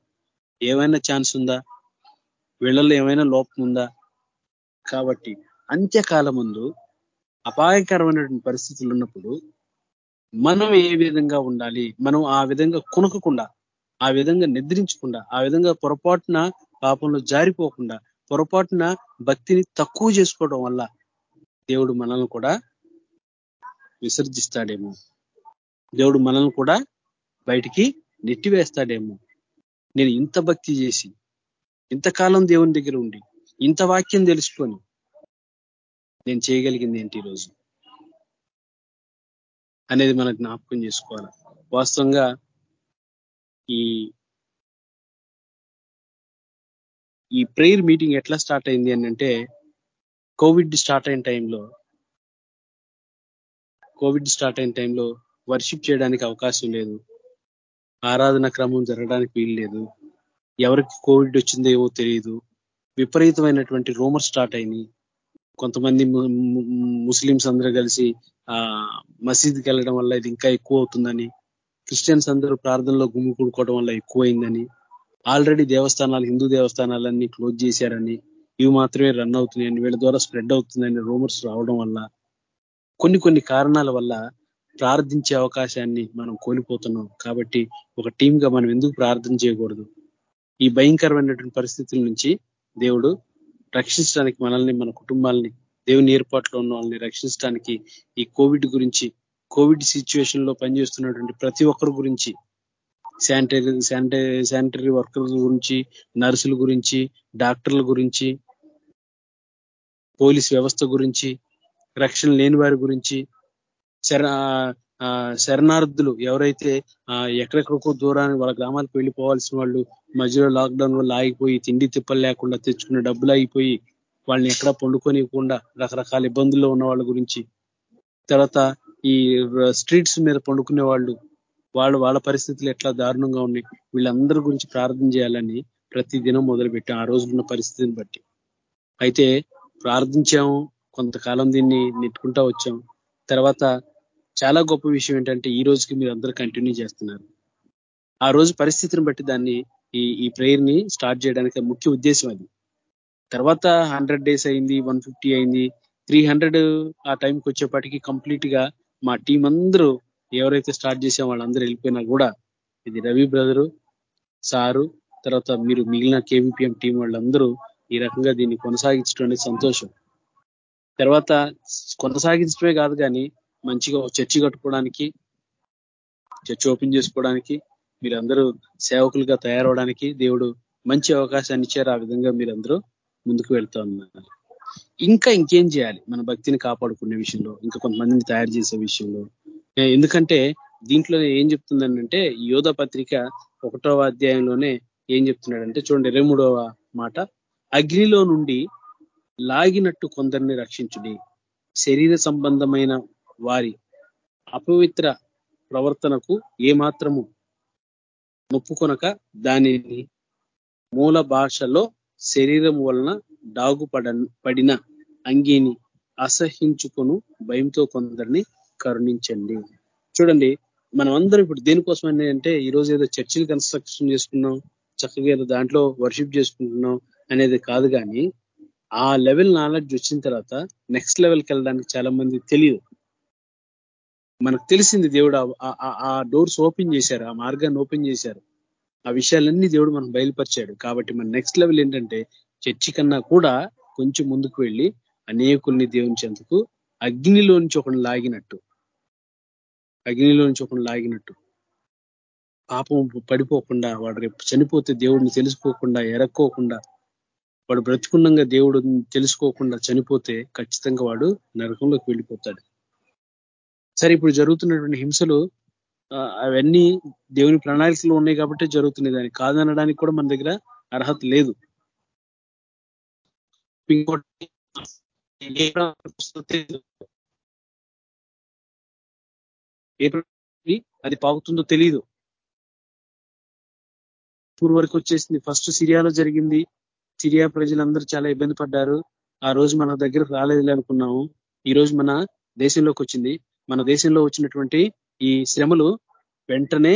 ఏమైనా ఛాన్స్ ఉందా? వీళ్ళల్లో ఏమైనా లోపం ఉందా? కాబట్టి అంత్యకాల ముందు అపాయకరమైనటువంటి పరిస్థితులు ఉన్నప్పుడు మనం ఏ విధంగా ఉండాలి? మనం ఆ విధంగా కునకకుండా ఆ విధంగా నిద్రించకుండా ఆ విధంగా పొరపాటున పాపంలో జారిపోకుండా పొరపాటున భక్తిని తక్కువ చేసుకోవడం వల్ల దేవుడు మనల్ని కూడా విసర్జిస్తాడేమో. దేవుడు మనల్ని కూడా బయటికి నెట్టివేస్తాడేమో. నేను ఇంత భక్తి చేసి ఇంతకాలం దేవుని దగ్గర ఉండి ఇంత వాక్యం తెలుసుకొని నేను చేయగలిగింది ఏంటి ఈరోజు? అనేది మనం జ్ఞాపకం చేసుకోవాలి. వాస్తవంగా ఈ ఈ ప్రేయర్ మీటింగ్ ఎట్లా స్టార్ట్ అయింది అని అంటే కోవిడ్ స్టార్ట్ అయిన టైంలో కోవిడ్ స్టార్ట్ అయిన టైంలో వర్షిప్ చేయడానికి అవకాశం లేదు. ఆరాధన క్రమం జరగడానికి వీలు లేదు. ఎవరికి కోవిడ్ వచ్చిందో ఏమో తెలియదు. విపరీతమైనటువంటి రూమర్ స్టార్ట్ అయినాయి. కొంతమంది ముస్లిమ్స్ అందరూ కలిసి ఆ మసీద్కి వెళ్ళడం వల్ల ఇది ఇంకా ఎక్కువ అవుతుందని క్రిస్టియన్స్ అందరూ ప్రార్థనలో గుమ్మి కూడుకోవడం వల్ల ఎక్కువైందని ఆల్రెడీ దేవస్థానాలు హిందూ దేవస్థానాలన్నీ క్లోజ్ చేశారని ఇవి మాత్రమే రన్ అవుతున్నాయని వీళ్ళ ద్వారా స్ప్రెడ్ అవుతుందని రూమర్స్ రావడం వల్ల కొన్ని కొన్ని కారణాల వల్ల ప్రార్థించే అవకాశాన్ని మనం కోల్పోతున్నాం. కాబట్టి ఒక టీంగా మనం ఎందుకు ప్రార్థన చేయకూడదు? ఈ భయంకరమైనటువంటి పరిస్థితుల నుంచి దేవుడు రక్షించడానికి మనల్ని మన కుటుంబాలని దేవుని ఏర్పాట్లో ఉన్న వాళ్ళని రక్షించడానికి ఈ కోవిడ్ గురించి కోవిడ్ సిచ్యువేషన్లో పనిచేస్తున్నటువంటి ప్రతి ఒక్కరి గురించి శానిటరీ శానిటరీ శానిటరీ వర్కర్ల గురించి నర్సుల గురించి డాక్టర్ల గురించి పోలీస్ వ్యవస్థ గురించి రక్షణ లేని వారి గురించి శరణార్థులు ఎవరైతే ఎక్కడెక్కడికో దూరాన్ని వాళ్ళ గ్రామాలకు వెళ్ళిపోవాల్సిన వాళ్ళు మధ్యలో లాక్డౌన్ వల్ల ఆగిపోయి తిండి తిప్పలు లేకుండా తెచ్చుకున్న డబ్బులు అయిపోయి వాళ్ళని ఎక్కడ పండుకొనియకుండా రకరకాల ఇబ్బందుల్లో ఉన్న వాళ్ళ గురించి. తర్వాత ఈ స్ట్రీట్స్ మీద పండుకునే వాళ్ళు వాళ్ళు వాళ్ళ పరిస్థితులు ఎట్లా దారుణంగా ఉన్నాయి వీళ్ళందరి గురించి ప్రార్థన చేయాలని ప్రతి దినం మొదలుపెట్టాం ఆ రోజున్న పరిస్థితిని బట్టి. అయితే ప్రార్థించాము కొంతకాలం దీన్ని నెట్టుకుంటా వచ్చాం. తర్వాత చాలా గొప్ప విషయం ఏంటంటే ఈ రోజుకి మీరు అందరూ కంటిన్యూ చేస్తున్నారు. ఆ రోజు పరిస్థితిని బట్టి దాన్ని ఈ ఈ ప్రేయర్ని స్టార్ట్ చేయడానికి ముఖ్య ఉద్దేశం అది. తర్వాత హండ్రెడ్ డేస్ అయింది వన్ ఫిఫ్టీ అయింది త్రీ హండ్రెడ్ ఆ టైంకి వచ్చేపాటికి కంప్లీట్గా మా టీం అందరూ ఎవరైతే స్టార్ట్ చేసే వాళ్ళందరూ వెళ్ళిపోయినా కూడా ఇది రవి బ్రదరు సారు తర్వాత మీరు మిగిలిన కేవీపీఎం టీం వాళ్ళందరూ ఈ రకంగా దీన్ని కొనసాగించడం సంతోషం. తర్వాత కొనసాగించడమే కాదు కానీ మంచిగా చర్చి కట్టుకోవడానికి చర్చి ఓపెన్ చేసుకోవడానికి మీరందరూ సేవకులుగా తయారవడానికి దేవుడు మంచి అవకాశాన్ని ఇచ్చారు. ఆ విధంగా మీరందరూ ముందుకు వెళ్తా ఉన్నారు. ఇంకా ఇంకేం చేయాలి? మన భక్తిని కాపాడుకునే విషయంలో ఇంకా కొంతమందిని తయారు చేసే విషయంలో. ఎందుకంటే దీంట్లో ఏం చెప్తుందంటే యోధ పత్రిక ఒకటవ అధ్యాయంలోనే ఏం చెప్తున్నాడంటే చూడండి ఇరవై మూడవ మాట. అగ్నిలో నుండి లాగినట్టు కొందరిని రక్షించుడి. శరీర సంబంధమైన వారి అపవిత్ర ప్రవర్తనకు ఏమాత్రము నొప్పుకొనక దానిని మూల భాషలో శరీరం వలన డాగుపడ పడిన అంగీని అసహించుకును భయంతో కొందరిని కరుణించండి. చూడండి మనం అందరం ఇప్పుడు దేనికోసం అంటే ఈ రోజు ఏదో చర్చిలు కన్స్ట్రక్షన్ చేసుకున్నాం చక్కగా ఏదో దాంట్లో వర్షిప్ చేసుకుంటున్నాం అనేది కాదు కానీ ఆ లెవెల్ నాలెడ్జ్ వచ్చిన తర్వాత నెక్స్ట్ లెవెల్కి వెళ్ళడానికి చాలా మంది తెలియదు. మనకు తెలిసింది దేవుడు ఆ డోర్స్ ఓపెన్ చేశారు ఆ మార్గాన్ని ఓపెన్ చేశారు. ఆ విషయాలన్నీ దేవుడు మనకు బయలుపరిచాడు. కాబట్టి మన నెక్స్ట్ లెవెల్ ఏంటంటే చర్చి కన్నా కూడా కొంచెం ముందుకు వెళ్ళి అనేకుల్ని దేవునిచేందుకు అగ్నిలో నుంచి ఒకటి లాగినట్టు. అగ్నిలో నుంచి ఒకటి లాగినట్టు. పాపం పడిపోకుండా వాడు రేపు చనిపోతే దేవుడిని తెలుసుకోకుండా ఎరక్కోకుండా వాడు బ్రతుకున్నంగా దేవుడు తెలుసుకోకుండా చనిపోతే ఖచ్చితంగా వాడు నరకంలోకి వెళ్ళిపోతాడు. సరే ఇప్పుడు జరుగుతున్నటువంటి హింసలు అవన్నీ దేవుని ప్రణాళికలు ఉన్నాయి కాబట్టి జరుగుతున్నాయి. దాన్ని కాదనడానికి కూడా మన దగ్గర అర్హత లేదు. ఇంకోటి ఏ అది పాగుతుందో తెలియదు పూర్వ వరకు వచ్చేసింది. ఫస్ట్ సిరియాలో జరిగింది. సిరియా ప్రజలందరూ చాలా ఇబ్బంది పడ్డారు. ఆ రోజు మన దగ్గరకు రాలేదు అనుకున్నాము. ఈ రోజు మన దేశంలోకి వచ్చింది. మన దేశంలో వచ్చినటువంటి ఈ శ్రమలు వెంటనే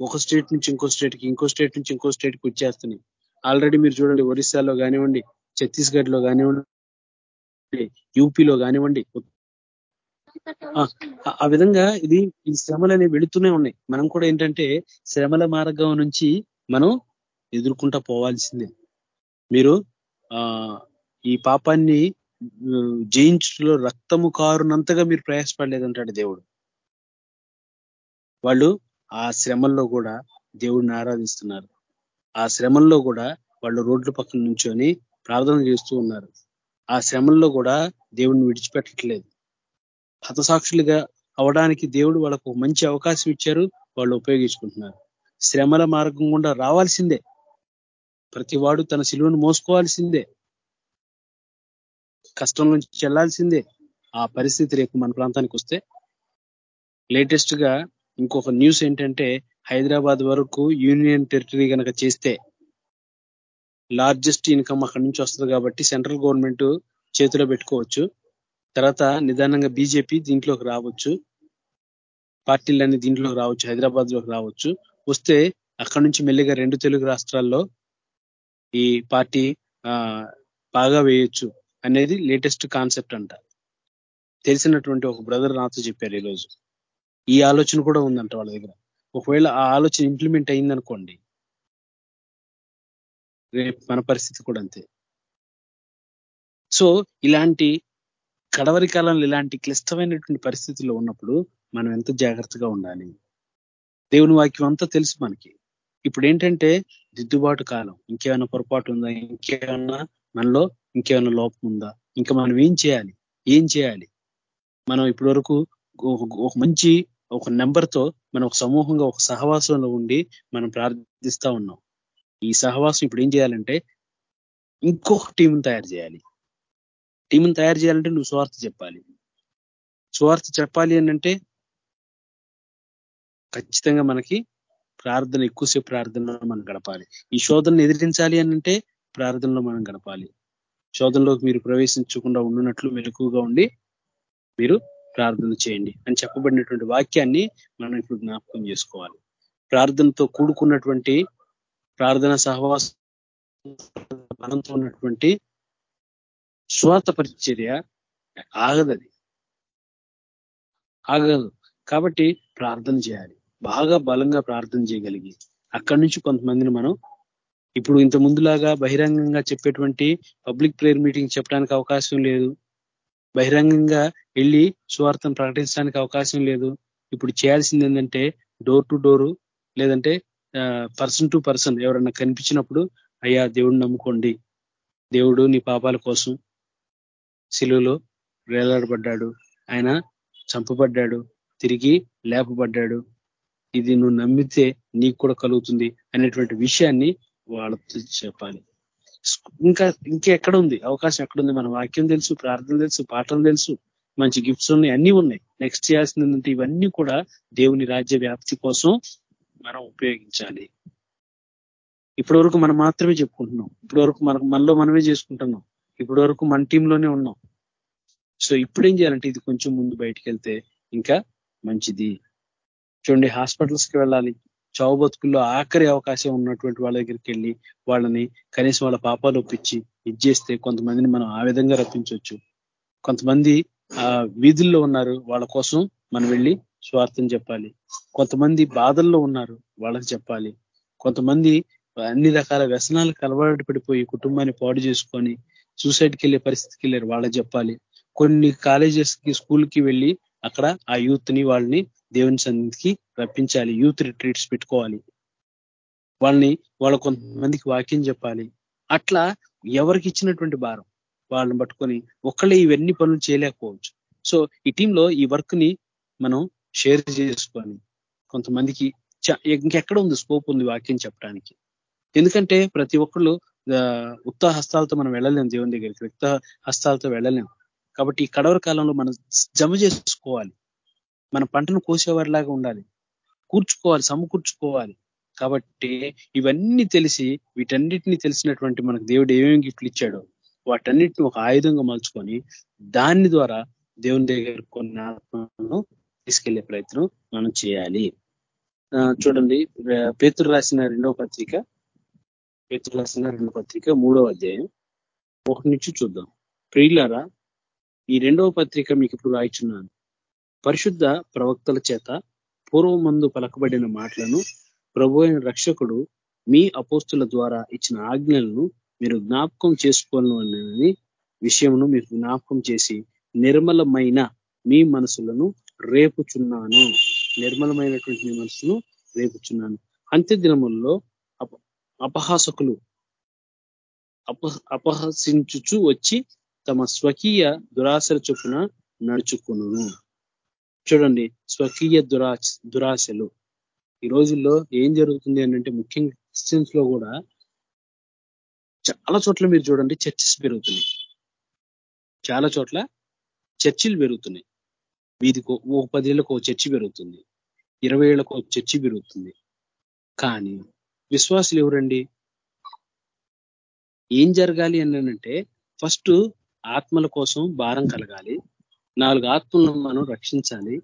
ఒక స్టేట్ నుంచి ఇంకో స్టేట్కి ఇంకో స్టేట్ నుంచి ఇంకో స్టేట్కి వచ్చేస్తున్నాయి. ఆల్రెడీ మీరు చూడండి ఒరిస్సాలో కానివ్వండి ఛత్తీస్గఢ్లో కానివ్వండి యూపీలో కానివ్వండి ఆ విధంగా ఇది ఈ శ్రమలు అనేవి వెళుతూనే ఉన్నాయి. మనం కూడా ఏంటంటే శ్రమల మార్గం నుంచి మనం ఎదుర్కొంటా పోవాల్సిందే. మీరు ఆ ఈ పాపాన్ని జయించులో రక్తము కారునంతగా మీరు ప్రయాసపడలేదంటాడు దేవుడు. వాళ్ళు ఆ శ్రమల్లో కూడా దేవుడిని ఆరాధిస్తున్నారు. ఆ శ్రమల్లో కూడా వాళ్ళు రోడ్ల పక్కన నుంచొని ప్రార్థన చేస్తూ ఉన్నారు. ఆ శ్రమల్లో కూడా దేవుడిని విడిచిపెట్టట్లేదు. హతసాక్షులుగా అవడానికి దేవుడు వాళ్ళకు మంచి అవకాశం ఇచ్చారు వాళ్ళు ఉపయోగించుకుంటున్నారు. శ్రమల మార్గం గుండా రావాల్సిందే. ప్రతి వాడు తన శిలువను మోసుకోవాల్సిందే. కష్టం నుంచి చెల్లాల్సిందే. ఆ పరిస్థితి రేపు మన ప్రాంతానికి వస్తే. లేటెస్ట్గా ఇంకొక న్యూస్ ఏంటంటే హైదరాబాద్ వరకు యూనియన్ టెరిటరీ కనుక చేస్తే లార్జెస్ట్ ఇన్కమ్ అక్కడి నుంచి వస్తుంది కాబట్టి సెంట్రల్ గవర్నమెంట్ చేతిలో పెట్టుకోవచ్చు. తర్వాత నిదానంగా బీజేపీ దీంట్లోకి రావచ్చు. పార్టీలన్నీ దీంట్లోకి రావచ్చు హైదరాబాద్లోకి రావచ్చు. వస్తే అక్కడి నుంచి మెల్లిగా రెండు తెలుగు రాష్ట్రాల్లో ఈ పార్టీ బాగా వేయొచ్చు అనేది లేటెస్ట్ కాన్సెప్ట్ అంట. తెలిసినటువంటి ఒక బ్రదర్ నాతో చెప్పారు ఈరోజు. ఈ ఆలోచన కూడా ఉందంట వాళ్ళ దగ్గర. ఒకవేళ ఆ ఆలోచన ఇంప్లిమెంట్ అయిందనుకోండి రేపు మన పరిస్థితి కూడా అంతే. సో ఇలాంటి కడవరి కాలంలో ఇలాంటి క్లిష్టమైనటువంటి పరిస్థితుల్లో ఉన్నప్పుడు మనం ఎంత జాగ్రత్తగా ఉండాలి? దేవుని వాక్యం అంతా తెలుసు మనకి. ఇప్పుడు ఏంటంటే దిద్దుబాటు కాలం. ఇంకేమైనా పొరపాటు ఉందా? ఇంకేమైనా మనలో ఇంకేమైనా లోపం ఉందా? ఇంకా మనం ఏం చేయాలి? ఏం చేయాలి? మనం ఇప్పటి వరకు ఒక మంచి ఒక నెంబర్తో మనం ఒక సమూహంగా ఒక సహవాసంలో ఉండి మనం ప్రార్థిస్తా ఉన్నాం. ఈ సహవాసం ఇప్పుడు ఏం చేయాలంటే ఇంకొక టీంని తయారు చేయాలి. టీంని తయారు చేయాలంటే నువ్వు స్వార్థ చెప్పాలి. స్వార్థ చెప్పాలి అంటే ఖచ్చితంగా మనకి ప్రార్థన ఎక్కువసేపు ప్రార్థనలో మనం గడపాలి. ఈ శోధనను ఎదిరించాలి అంటే ప్రార్థనలో మనం గడపాలి. శోధనలోకి మీరు ప్రవేశించకుండా ఉండునట్లు మెలకుగా ఉండి మీరు ప్రార్థన చేయండి అని చెప్పబడినటువంటి వాక్యాన్ని మనం ఇప్పుడు జ్ఞాపకం చేసుకోవాలి. ప్రార్థనతో కూడుకున్నటువంటి ప్రార్థన సహవాస బలంతో ఉన్నటువంటి స్వార్థ పరిచర్య ఆగదది. ఆగదు. కాబట్టి ప్రార్థన చేయాలి. బాగా బలంగా ప్రార్థన చేయగలిగి అక్కడి నుంచి కొంతమందిని మనం ఇప్పుడు ఇంత ముందులాగా బహిరంగంగా చెప్పేటువంటి పబ్లిక్ ప్రేయర్ మీటింగ్ చెప్పడానికి అవకాశం లేదు. బహిరంగంగా వెళ్ళి స్వార్థం ప్రకటించడానికి అవకాశం లేదు. ఇప్పుడు చేయాల్సింది ఏంటంటే డోర్ టు డోరు లేదంటే పర్సన్ టు పర్సన్ ఎవరన్నా కనిపించినప్పుడు అయ్యా దేవుడిని నమ్ముకోండి. దేవుడు నీ పాపాల కోసం శిలువలో వేలాడబడ్డాడు. ఆయన చంపబడ్డాడు. తిరిగి లేపబడ్డాడు. ఇది నువ్వు నమ్మితే నీకు కూడా కలుగుతుంది అనేటువంటి విషయాన్ని వాళ్ళతో చెప్పాలి. ఇంకా ఇంకెక్కడ ఉంది? అవకాశం ఎక్కడ ఉంది? మన వాక్యం తెలుసు ప్రార్థన తెలుసు పాఠం తెలుసు మంచి గిఫ్ట్స్ ఉన్నాయి అన్ని ఉన్నాయి. నెక్స్ట్ చేయాల్సింది ఇవన్నీ కూడా దేవుని రాజ్య వ్యాప్తి కోసం మనం ఉపయోగించాలి. ఇప్పటి వరకు మనం మాత్రమే చెప్పుకుంటున్నాం. ఇప్పటి వరకు మనకు మనలో మనమే చేసుకుంటున్నాం. ఇప్పటి వరకు మన టీంలోనే ఉన్నాం. సో ఇప్పుడు ఏం చేయాలంటే ఇది కొంచెం ముందు బయటికి వెళ్తే ఇంకా మంచిది. చూడండి హాస్పిటల్స్కి వెళ్ళాలి. చావు బతుకుల్లో ఆఖరి అవకాశం ఉన్నటువంటి వాళ్ళ దగ్గరికి వెళ్ళి వాళ్ళని కనీసం వాళ్ళ పాపాలు ఒప్పించి ఇది చేస్తే కొంతమందిని మనం ఆ విధంగా రప్పించవచ్చు. కొంతమంది ఆ వీధుల్లో ఉన్నారు వాళ్ళ కోసం మనం వెళ్ళి స్వార్థం చెప్పాలి. కొంతమంది బాధల్లో ఉన్నారు వాళ్ళకి చెప్పాలి. కొంతమంది అన్ని రకాల వ్యసనాలకు అలవాటు పడిపోయి కుటుంబాన్ని పాడు చేసుకొని సూసైడ్కి వెళ్ళే పరిస్థితికి వెళ్ళారు వాళ్ళకి చెప్పాలి. కొన్ని కాలేజెస్కి స్కూల్కి వెళ్ళి అక్కడ ఆ యూత్ని వాళ్ళని దేవుని సన్నిధికి రప్పించాలి. యూత్ రిట్రీట్స్ పెట్టుకోవాలి. వాళ్ళని వాళ్ళ కొంతమందికి వాక్యం చెప్పాలి. అట్లా ఎవరికి ఇచ్చినటువంటి భారం? వాళ్ళని పట్టుకొని ఒక్కళ్ళే ఇవన్నీ పనులు చేయలేకపోవచ్చు. సో ఈ టీంలో ఈ వర్క్ని మనం షేర్ చేసుకొని కొంతమందికి ఇంకెక్కడ ఉంది స్కోప్ ఉంది వాక్యం చెప్పడానికి? ఎందుకంటే ప్రతి ఒక్కళ్ళు ఉత్త హస్తాలతో మనం వెళ్ళలేం దేవుని దగ్గరికి. వ్యక్త హస్తాలతో వెళ్ళలేం. కాబట్టి ఈ కడవర కాలంలో మనం జమ చేసుకోవాలి. మన పంటను కోసేవారిలాగా ఉండాలి. కూర్చుకోవాలి సమకూర్చుకోవాలి. కాబట్టి ఇవన్నీ తెలిసి వీటన్నిటిని తెలిసినటువంటి మనకు దేవుడు ఏమేమి గిఫ్ట్లు ఇచ్చాడో వాటన్నిటిని ఒక ఆయుధంగా మలుచుకొని దాని ద్వారా దేవుని దగ్గర కొన్ని ఆత్మను తీసుకెళ్ళే ప్రయత్నం మనం చేయాలి. చూడండి పేతురు రాసిన రెండవ పత్రిక పేతురు రాసిన రెండవ పత్రిక మూడవ అధ్యాయం. ఒకటి నుంచి చూద్దాం. ప్రియులారా ఈ రెండవ పత్రిక మీకు ఇప్పుడు రాయిచున్నాను. పరిశుద్ధ ప్రవక్తల చేత పూర్వమందు పలకబడిన మాటలను ప్రభు అయిన రక్షకుడు మీ అపోస్తుల ద్వారా ఇచ్చిన ఆజ్ఞలను మీరు జ్ఞాపకం చేసుకోవాలని విషయమును మీకు జ్ఞాపకం చేసి నిర్మలమైన మీ మనసులను రేపుచున్నాను. నిర్మలమైనటువంటి మీ మనసును రేపుచున్నాను. అంత్య దినముల్లో అపహాసకులు అప అపహసించుచు వచ్చి తమ స్వకీయ దురాశల చొప్పున నడుచుకును చూడండి స్వకీయ దురా దురాశలు. ఈ రోజుల్లో ఏం జరుగుతుంది అంటే ముఖ్యంగా క్రిస్టియన్స్లో కూడా చాలా చోట్ల మీరు చూడండి చర్చిస్ పెరుగుతున్నాయి. చాలా చోట్ల చర్చిలు పెరుగుతున్నాయి. వీధికి ఒక పదేళ్ళకు ఒక చర్చి పెరుగుతుంది. ఇరవై ఏళ్ళకు ఒక చర్చి పెరుగుతుంది. కానీ విశ్వాసులు ఎవరండి? ఏం జరగాలి అంటే ఫస్ట్ ఆత్మల కోసం భారం కలగాలి. నాలుగు ఆత్మలను మనం రక్షించాలి.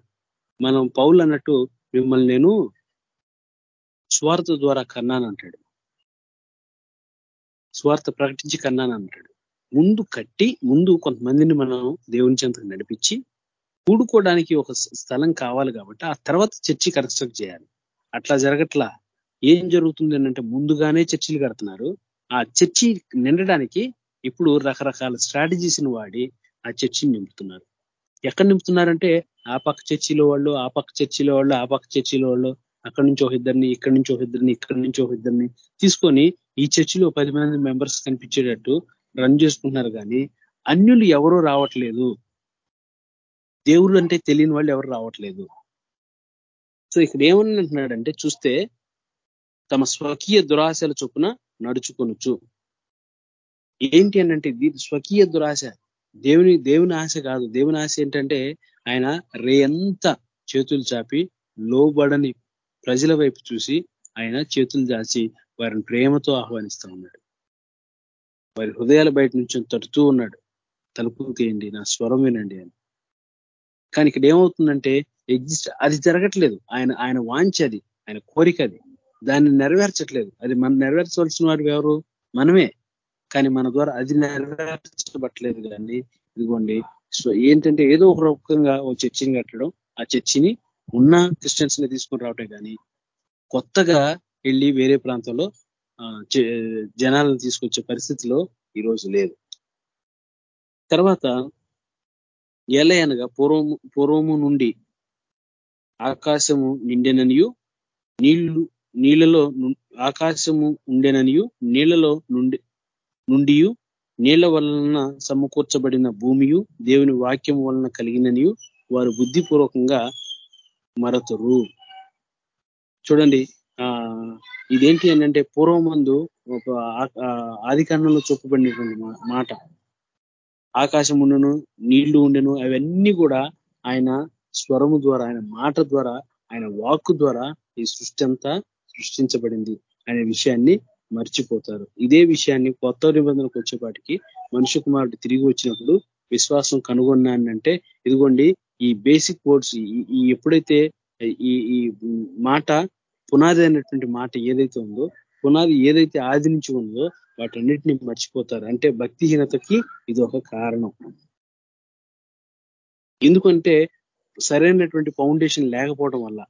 మనం పౌలు అన్నట్టు మిమ్మల్ని నేను స్వార్థ ద్వారా కన్నాను అంటాడు. స్వార్థ ప్రకటించి కన్నాను అంటాడు. ముందు కట్టి ముందు కొంతమందిని మనం దేవుని చెంతకు నడిపించి కూడుకోవడానికి ఒక స్థలం కావాలి కాబట్టి ఆ తర్వాత చర్చి కన్స్ట్రక్ట్ చేయాలి. అట్లా జరగట్లా? ఏం జరుగుతుంది అంటే ముందుగానే చర్చిలు కడుతున్నారు. ఆ చర్చి నిండడానికి ఇప్పుడు రకరకాల స్ట్రాటజీస్ని వాడి ఆ చర్చిని నింపుతున్నారు. ఎక్కడ నింపుతున్నారంటే ఆ పక్క చర్చిలో వాళ్ళు ఆ పక్క చర్చిలో వాళ్ళు ఆ పక్క చర్చిలో వాళ్ళు అక్కడి నుంచి ఒక ఇద్దరిని ఇక్కడి నుంచి ఒక ఇద్దరిని ఇక్కడి నుంచి ఒక ఇద్దరిని తీసుకొని ఈ చర్చిలో పది మంది మెంబర్స్ కనిపించేటట్టు రన్ చేసుకుంటున్నారు కానీ అన్యులు ఎవరూ రావట్లేదు. దేవుళ్ళు అంటే తెలియని వాళ్ళు ఎవరు రావట్లేదు. సో ఇక్కడ ఏమని అంటున్నాడంటే చూస్తే తమ స్వకీయ దురాశల చొప్పున నడుచుకొనొచ్చు ఏంటి అనంటే ఇది స్వకీయ దురాశ దేవుని దేవుని ఆశ కాదు. దేవుని ఆశ ఏంటంటే ఆయన రేయంత చేతులు చాపి లోబడని ప్రజల వైపు చూసి ఆయన చేతులు దాచి వారిని ప్రేమతో ఆహ్వానిస్తూ ఉన్నాడు. వారి హృదయాల బయట నుంచి తడుతూ ఉన్నాడు. తలుపులు తీయండి నా స్వరం వినండి అని. కానీ ఇక్కడ ఏమవుతుందంటే ఎగ్జిస్ట్ అది జరగట్లేదు. ఆయన ఆయన వాంచ అది. ఆయన కోరిక అది. దాన్ని నెరవేర్చట్లేదు. అది మనం నెరవేర్చవలసిన వారు ఎవరు? మనమే. కానీ మన ద్వారా అది నెరవేర్చబట్టలేదు కానీ ఇదిగోండి. సో ఏంటంటే ఏదో ఒక రకంగా ఓ చర్చిని కట్టడం ఆ చర్చిని ఉన్న క్రిస్టియన్స్ని తీసుకుని రావటం కానీ కొత్తగా వెళ్ళి వేరే ప్రాంతంలో జనాలను తీసుకొచ్చే పరిస్థితిలో ఈరోజు లేదు. తర్వాత ఎలా అనగా పూర్వము పూర్వము నుండి ఆకాశము నిండెననియు నీళ్ళు నీళ్ళలో ఆకాశము ఉండెననియు నీళ్ళలో నుండి నుండి నీళ్ళ వలన సమకూర్చబడిన భూమియు దేవుని వాక్యం వలన కలిగిననియు వారు బుద్ధిపూర్వకంగా మరతురు. చూడండి ఆ ఇదేంటి అంటే పూర్వం ఒక ఆది కాండంలో చూపబడినటువంటి మాట. ఆకాశం ఉండను నీళ్ళు ఉండెను అవన్నీ కూడా ఆయన స్వరము ద్వారా ఆయన మాట ద్వారా ఆయన వాక్కు ద్వారా ఈ సృష్టి అంతా సృష్టించబడింది అనే విషయాన్ని మర్చిపోతారు. ఇదే విషయాన్ని కొత్త నిబంధనకు వచ్చేపాటికి మనుషు కుమారుడు తిరిగి వచ్చినప్పుడు విశ్వాసం కనుగొన్నానంటే ఇదిగోండి ఈ బేసిక్ వర్డ్స్ ఈ ఎప్పుడైతే ఈ ఈ మాట పునాది అయినటువంటి మాట ఏదైతే ఉందో పునాది ఏదైతే ఆది నుంచి ఉందో వాటన్నిటిని మర్చిపోతారు. అంటే భక్తిహీనతకి ఇది ఒక కారణం. ఎందుకంటే సరైనటువంటి ఫౌండేషన్ లేకపోవడం వల్ల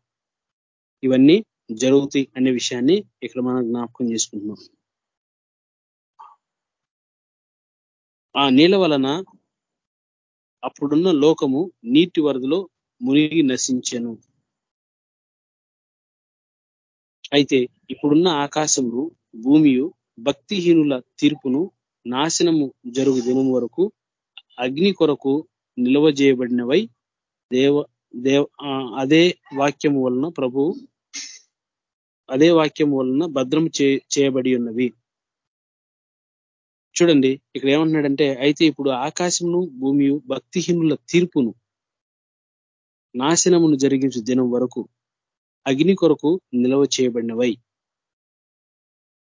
ఇవన్నీ జరుగుతాయి అనే విషయాన్ని ఇక్కడ మనం జ్ఞాపకం చేసుకుంటున్నాం. ఆ నీళ్ళ వలన అప్పుడున్న లోకము నీటి వరదలో మునిగి నశించను. అయితే ఇప్పుడున్న ఆకాశము భూమియు భక్తిహీనుల తీర్పును నాశనము జరుగు దినం వరకు అగ్ని కొరకు నిల్వ చేయబడినవై దేవ దేవ అదే వాక్యము వలన ప్రభు అదే వాక్యం వలన భద్రం చేయబడి ఉన్నవి చూడండి ఇక్కడ ఏమంటున్నాడంటే అయితే ఇప్పుడు ఆకాశమును భూమి భక్తిహీనుల తీర్పును నాశనమును జరిగించు దినం వరకు అగ్ని కొరకు నిల్వ చేయబడినవై.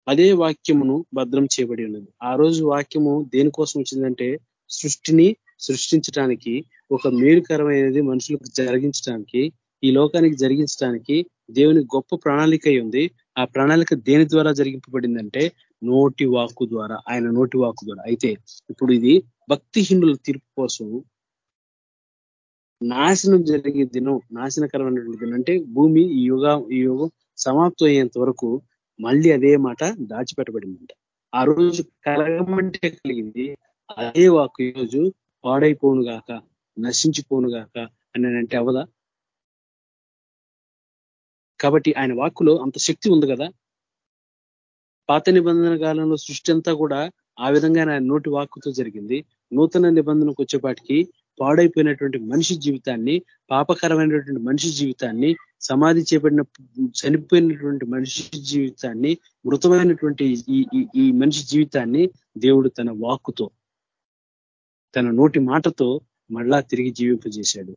అదే వాక్యమును భద్రం చేయబడి ఉన్నది. ఆ రోజు వాక్యము దేనికోసం వచ్చిందంటే సృష్టిని సృష్టించడానికి ఒక మేలుకరమైనది మనుషులకు జరిగించడానికి ఈ లోకానికి జరిగించడానికి దేవుని గొప్ప ప్రణాళిక ఉంది. ఆ ప్రణాళిక దేని ద్వారా జరిగింపబడిందంటే నోటి వాక్కు ద్వారా ఆయన నోటి వాక్కు ద్వారా. అయితే ఇప్పుడు ఇది భక్తిహీనుల తీర్పు కోసం నాశనం జరిగే దినం నాశనకరమైనటువంటి దినం. అంటే భూమి ఈ యుగ ఈ యుగం సమాప్తం అయ్యేంత వరకు మళ్ళీ అదే మాట దాచిపెట్టబడిందంట. ఆ రోజు కలగమంటే కలిగింది. అదే వాకు ఈరోజు పాడైపోను గాక నశించిపోను గాక అని అంటే అవదా? కాబట్టి ఆయన వాక్కులో అంత శక్తి ఉంది కదా. పాత నిబంధన కాలంలో సృష్టి అంతా కూడా ఆ విధంగా ఆయన నోటి వాక్కుతో జరిగింది. నూతన నిబంధనకు వచ్చేపాటికి పాడైపోయినటువంటి మనిషి జీవితాన్ని పాపకరమైనటువంటి మనిషి జీవితాన్ని సమాధి చేపడిన చనిపోయినటువంటి మనిషి జీవితాన్ని మృతమైనటువంటి ఈ ఈ మనిషి జీవితాన్ని దేవుడు తన వాక్కుతో తన నోటి మాటతో మళ్ళా తిరిగి జీవింపజేశాడు.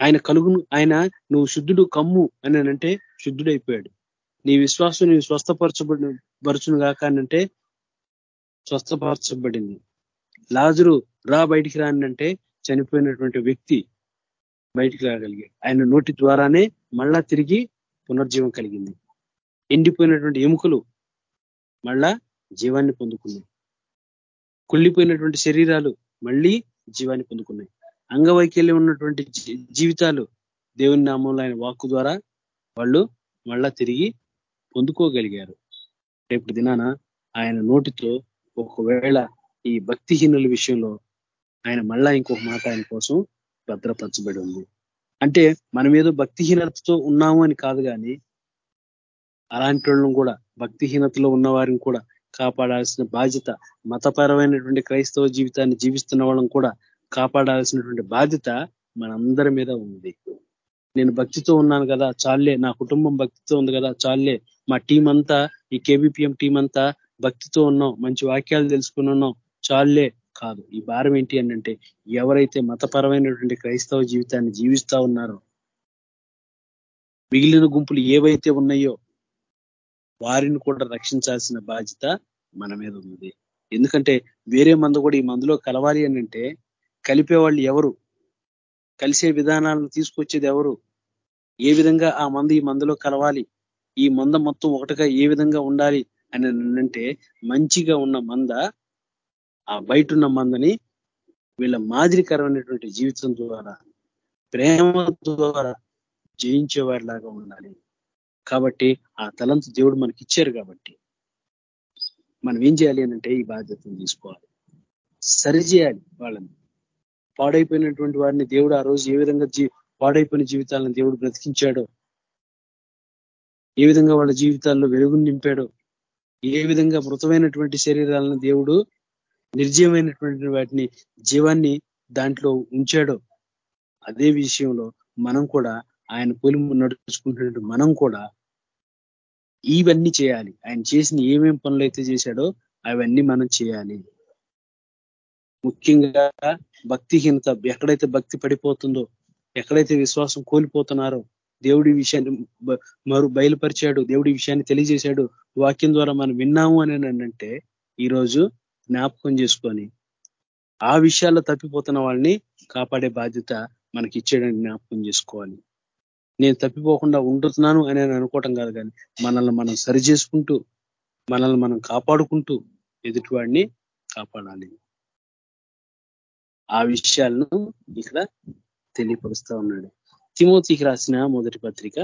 ఆయన కలుగును ఆయన నువ్వు శుద్ధుడు కమ్ము అని అంటే శుద్ధుడైపోయాడు. నీ విశ్వాసం నీవు స్వస్థపరచబడి పరచును కాక అంటే స్వస్థపరచబడింది. లాజరు రా బయటికి రానంటే చనిపోయినటువంటి వ్యక్తి బయటికి రాగలిగాడు. ఆయన నోటి ద్వారానే మళ్ళా తిరిగి పునర్జీవం కలిగింది. ఎండిపోయినటువంటి ఎముకలు మళ్ళా జీవాన్ని పొందుకున్నాయి. కుళ్ళిపోయినటువంటి శరీరాలు మళ్ళీ జీవాన్ని పొందుకున్నాయి. అంగవైకల్యం ఉన్నటువంటి జీవితాలు దేవుని నామంలో ఆయన వాక్కు ద్వారా వాళ్ళు మళ్ళా తిరిగి పొందుకోగలిగారు. రేపు దినాన ఆయన నోటితో ఒకవేళ ఈ భక్తిహీనుల విషయంలో ఆయన మళ్ళా ఇంకొక మాట ఆయన కోసం భద్రపరచబడి ఉంది. అంటే మనం ఏదో భక్తిహీనతతో ఉన్నాము అని కాదు కానీ అలాంటి వాళ్ళను కూడా భక్తిహీనతలో ఉన్న వారిని కూడా కాపాడాల్సిన బాధ్యత మతపరమైనటువంటి క్రైస్తవ జీవితాన్ని జీవిస్తున్న వాళ్ళని కూడా కాపాడాల్సినటువంటి బాధ్యత మనందరి మీద ఉంది. నేను భక్తితో ఉన్నాను కదా చాలే నా కుటుంబం భక్తితో ఉంది కదా చాలే మా టీం అంతా ఈ కేబిపిఎం టీం అంతా భక్తితో ఉన్నాం మంచి వాక్యాలు తెలుసుకుని ఉన్నాం చాలే కాదు. ఈ భారం ఏంటి అంటే ఎవరైతే మతపరమైనటువంటి క్రైస్తవ జీవితాన్ని జీవిస్తా ఉన్నారో మిగిలిన గుంపులు ఏవైతే ఉన్నాయో వారిని కూడా రక్షించాల్సిన బాధ్యత మన మీద ఉంది. ఎందుకంటే వేరే మందు కూడా ఈ మందులో కలవాలి అని అంటే కలిపే వాళ్ళు ఎవరు? కలిసే విధానాలను తీసుకొచ్చేది ఎవరు? ఏ విధంగా ఆ మందు ఈ మందులో కలవాలి? ఈ మంద మొత్తం ఒకటిగా ఏ విధంగా ఉండాలి అని అంటే మంచిగా ఉన్న మంద ఆ బయట ఉన్న మందని వీళ్ళ మాదిరికరమైనటువంటి జీవితం ద్వారా ప్రేమ ద్వారా జయించేవారిలాగా ఉండాలి. కాబట్టి ఆ తలంతు దేవుడు మనకి ఇచ్చారు కాబట్టి మనం ఏం చేయాలి అంటే ఈ బాధ్యతను తీసుకోవాలి. సరిచేయాలి వాళ్ళని. పాడైపోయినటువంటి వారిని దేవుడు ఆ రోజు ఏ విధంగా పాడైపోయిన జీవితాలను దేవుడు బ్రతికించాడో ఏ విధంగా వాళ్ళ జీవితాల్లో వెలుగును నింపాడో ఏ విధంగా మృతమైనటువంటి శరీరాలను దేవుడు నిర్జీవమైనటువంటి వాటిని జీవాన్ని దాంట్లో ఉంచాడో అదే విషయంలో మనం కూడా ఆయన పొలి నడుచుకుంటున్నట్టు మనం కూడా ఇవన్నీ చేయాలి. ఆయన చేసిన ఏమేం పనులు అయితే చేశాడో అవన్నీ మనం చేయాలి. ముఖ్యంగా భక్తిహీనత ఎక్కడైతే భక్తి పడిపోతుందో ఎక్కడైతే విశ్వాసం కోల్పోతున్నారో దేవుడి విషయాన్ని మరు బయలుపరిచాడు దేవుడి విషయాన్ని తెలియజేశాడు వాక్యం ద్వారా మనం విన్నాము అని అంటే ఈరోజు జ్ఞాపకం చేసుకొని ఆ విషయాల్లో తప్పిపోతున్న వాళ్ళని కాపాడే బాధ్యత మనకి ఇచ్చేయడానికి జ్ఞాపకం చేసుకోవాలి. నేను తప్పిపోకుండా ఉంటున్నాను అని అనుకోవటం కాదు కానీ మనల్ని మనం సరి చేసుకుంటూ మనల్ని మనం కాపాడుకుంటూ ఎదుటివాడిని కాపాడాలి. ఆ విషయాలను ఇక్కడ తెలియపరుస్తా ఉన్నాడు. తిమోతికి రాసిన మొదటి పత్రిక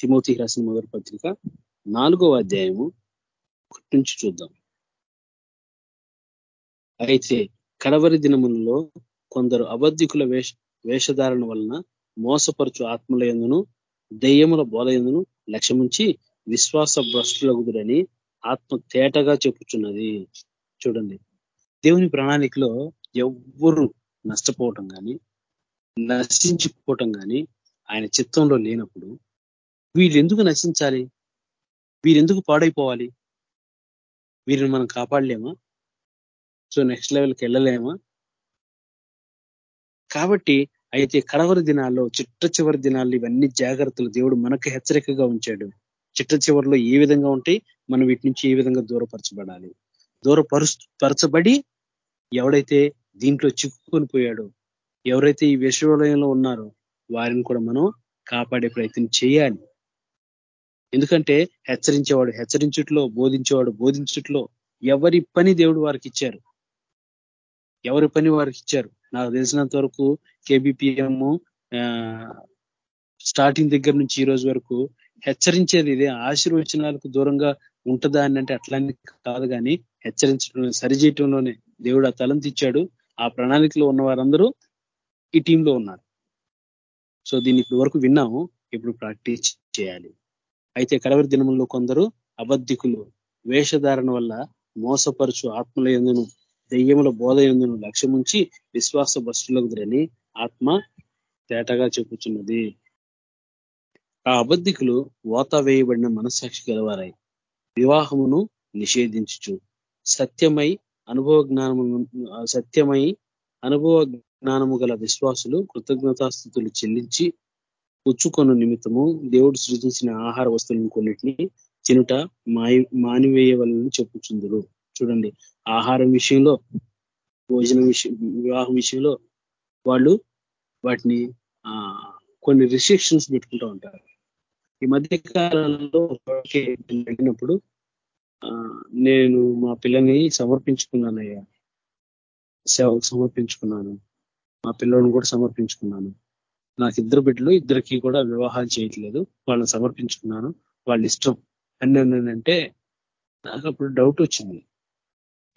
తిమోతికి రాసిన మొదటి పత్రిక నాలుగవ అధ్యాయము ఒకటి నుంచి చూద్దాం. అయితే కడవరి దినములలో కొందరు అబద్ధికుల వేష వేషధారణ వలన మోసపరచు ఆత్మల ఎందును దెయ్యముల బోధ ఎందును లక్ష్యముంచి విశ్వాస భ్రష్టులగుదురని ఆత్మ తేటగా చెప్పుచున్నది. చూడండి. దేవుని ప్రణాళికలో ఎవ్వరు నష్టపోవటం కానీ నశించిపోవటం కానీ ఆయన చిత్తంలో లేనప్పుడు వీరెందుకు నశించాలి? వీరెందుకు పాడైపోవాలి? వీరిని మనం కాపాడలేమా? సో నెక్స్ట్ లెవెల్కి వెళ్ళలేమా? కాబట్టి అయితే కడవరి దినాల్లో చిట్ట చివరి దినాల్లో ఇవన్నీ జాగ్రత్తలు దేవుడు మనకు హెచ్చరికగా ఉంచాడు. చిట్ట చివరిలో ఏ విధంగా ఉంటాయి మనం వీటి నుంచి ఏ విధంగా దూరపరచబడాలి? దూరపరు పరచబడి ఎవడైతే దీంట్లో చిక్కుకొని పోయాడో ఎవరైతే ఈ విశ్వాలయంలో ఉన్నారో వారిని కూడా మనం కాపాడే ప్రయత్నం చేయాలి. ఎందుకంటే హెచ్చరించేవాడు హెచ్చరించుట్లో బోధించేవాడు బోధించుట్లో ఎవరి పని దేవుడు వారికి ఇచ్చారు? ఎవరి పని వారికి ఇచ్చారు? నాకు తెలిసినంత వరకు కేబిపిఎం స్టార్టింగ్ దగ్గర నుంచి ఈ రోజు వరకు హెచ్చరించేది ఇదే. ఆశీర్వచనాలకు దూరంగా ఉంటుందా అని అంటే అట్లాంటి కాదు కానీ హెచ్చరించడం సరిచేయటంలోనే దేవుడు ఆ తలంత ఇచ్చాడు ఆ ప్రణాళికలో ఉన్న వారందరూ ఈ టీంలో ఉన్నారు. సో దీన్ని ఇప్పుడు వరకు విన్నాము. ఇప్పుడు ప్రాక్టీస్ చేయాలి. అయితే కడవరి దినముల్లో కొందరు అబద్ధికులు వేషధారణ వల్ల మోసపరుచు ఆత్మల ఎందును దెయ్యముల బోధ ఎందును లక్ష్యముంచి విశ్వాస భస్టులకు దిరని ఆత్మ తేటగా చెప్పుచున్నది. ఆ అబద్ధికులు ఓత వేయబడిన మనస్సాక్షి గలవారై వివాహమును నిషేధించుచు సత్యమై అనుభవ జ్ఞానము సత్యమై అనుభవ జ్ఞానము గల విశ్వాసులు కృతజ్ఞతాస్థుతులు చెల్లించి పుచ్చుకొను నిమిత్తము దేవుడు సృజించిన ఆహార వస్తువులను కొన్నిటిని తినుట మానివేయవలని చెప్పుచుందరు. చూడండి ఆహారం విషయంలో భోజనం విషయం వివాహం విషయంలో వాళ్ళు వాటిని కొన్ని రిస్ట్రిక్షన్స్ పెట్టుకుంటూ ఉంటారు. ఈ మధ్య కాలంలో అడిగినప్పుడు నేను మా పిల్లని సమర్పించుకున్నానయ్యా. సేవకు సమర్పించుకున్నాను. మా పిల్లలను కూడా సమర్పించుకున్నాను. నాకు ఇద్దరు బిడ్డలు ఇద్దరికి కూడా వివాహాలు చేయట్లేదు. వాళ్ళని సమర్పించుకున్నాను. వాళ్ళ ఇష్టం. అని అంటే నాకు అప్పుడు డౌట్ వచ్చింది.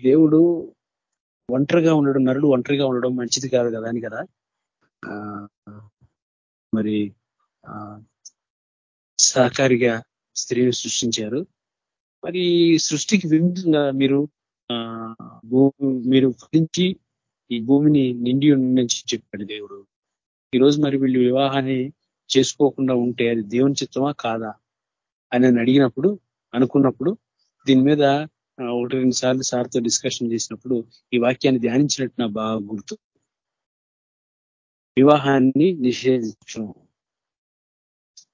దేవుడు ఒంటరిగా ఉండడం నరుడు ఒంటరిగా ఉండడం మంచిది కాదు కదా అని కదా. మరి సహకారిగా స్త్రీని సృష్టించారు. మరి సృష్టికి విభిన్నంగా మీరు మీరు ఫలించి ఈ భూమిని నిండి నుంచి చెప్పాడు దేవుడు. ఈరోజు మరి వీళ్ళు వివాహాన్ని చేసుకోకుండా ఉంటే అది దేవుని చిత్తమా కాదా అని నేను అడిగినప్పుడు అనుకున్నప్పుడు దీని మీద ఒకటి రెండు సార్లు సార్తో డిస్కషన్ చేసినప్పుడు ఈ వాక్యాన్ని ధ్యానించినట్టు నా బాగా గుర్తు. వివాహాన్ని నిషేధించడం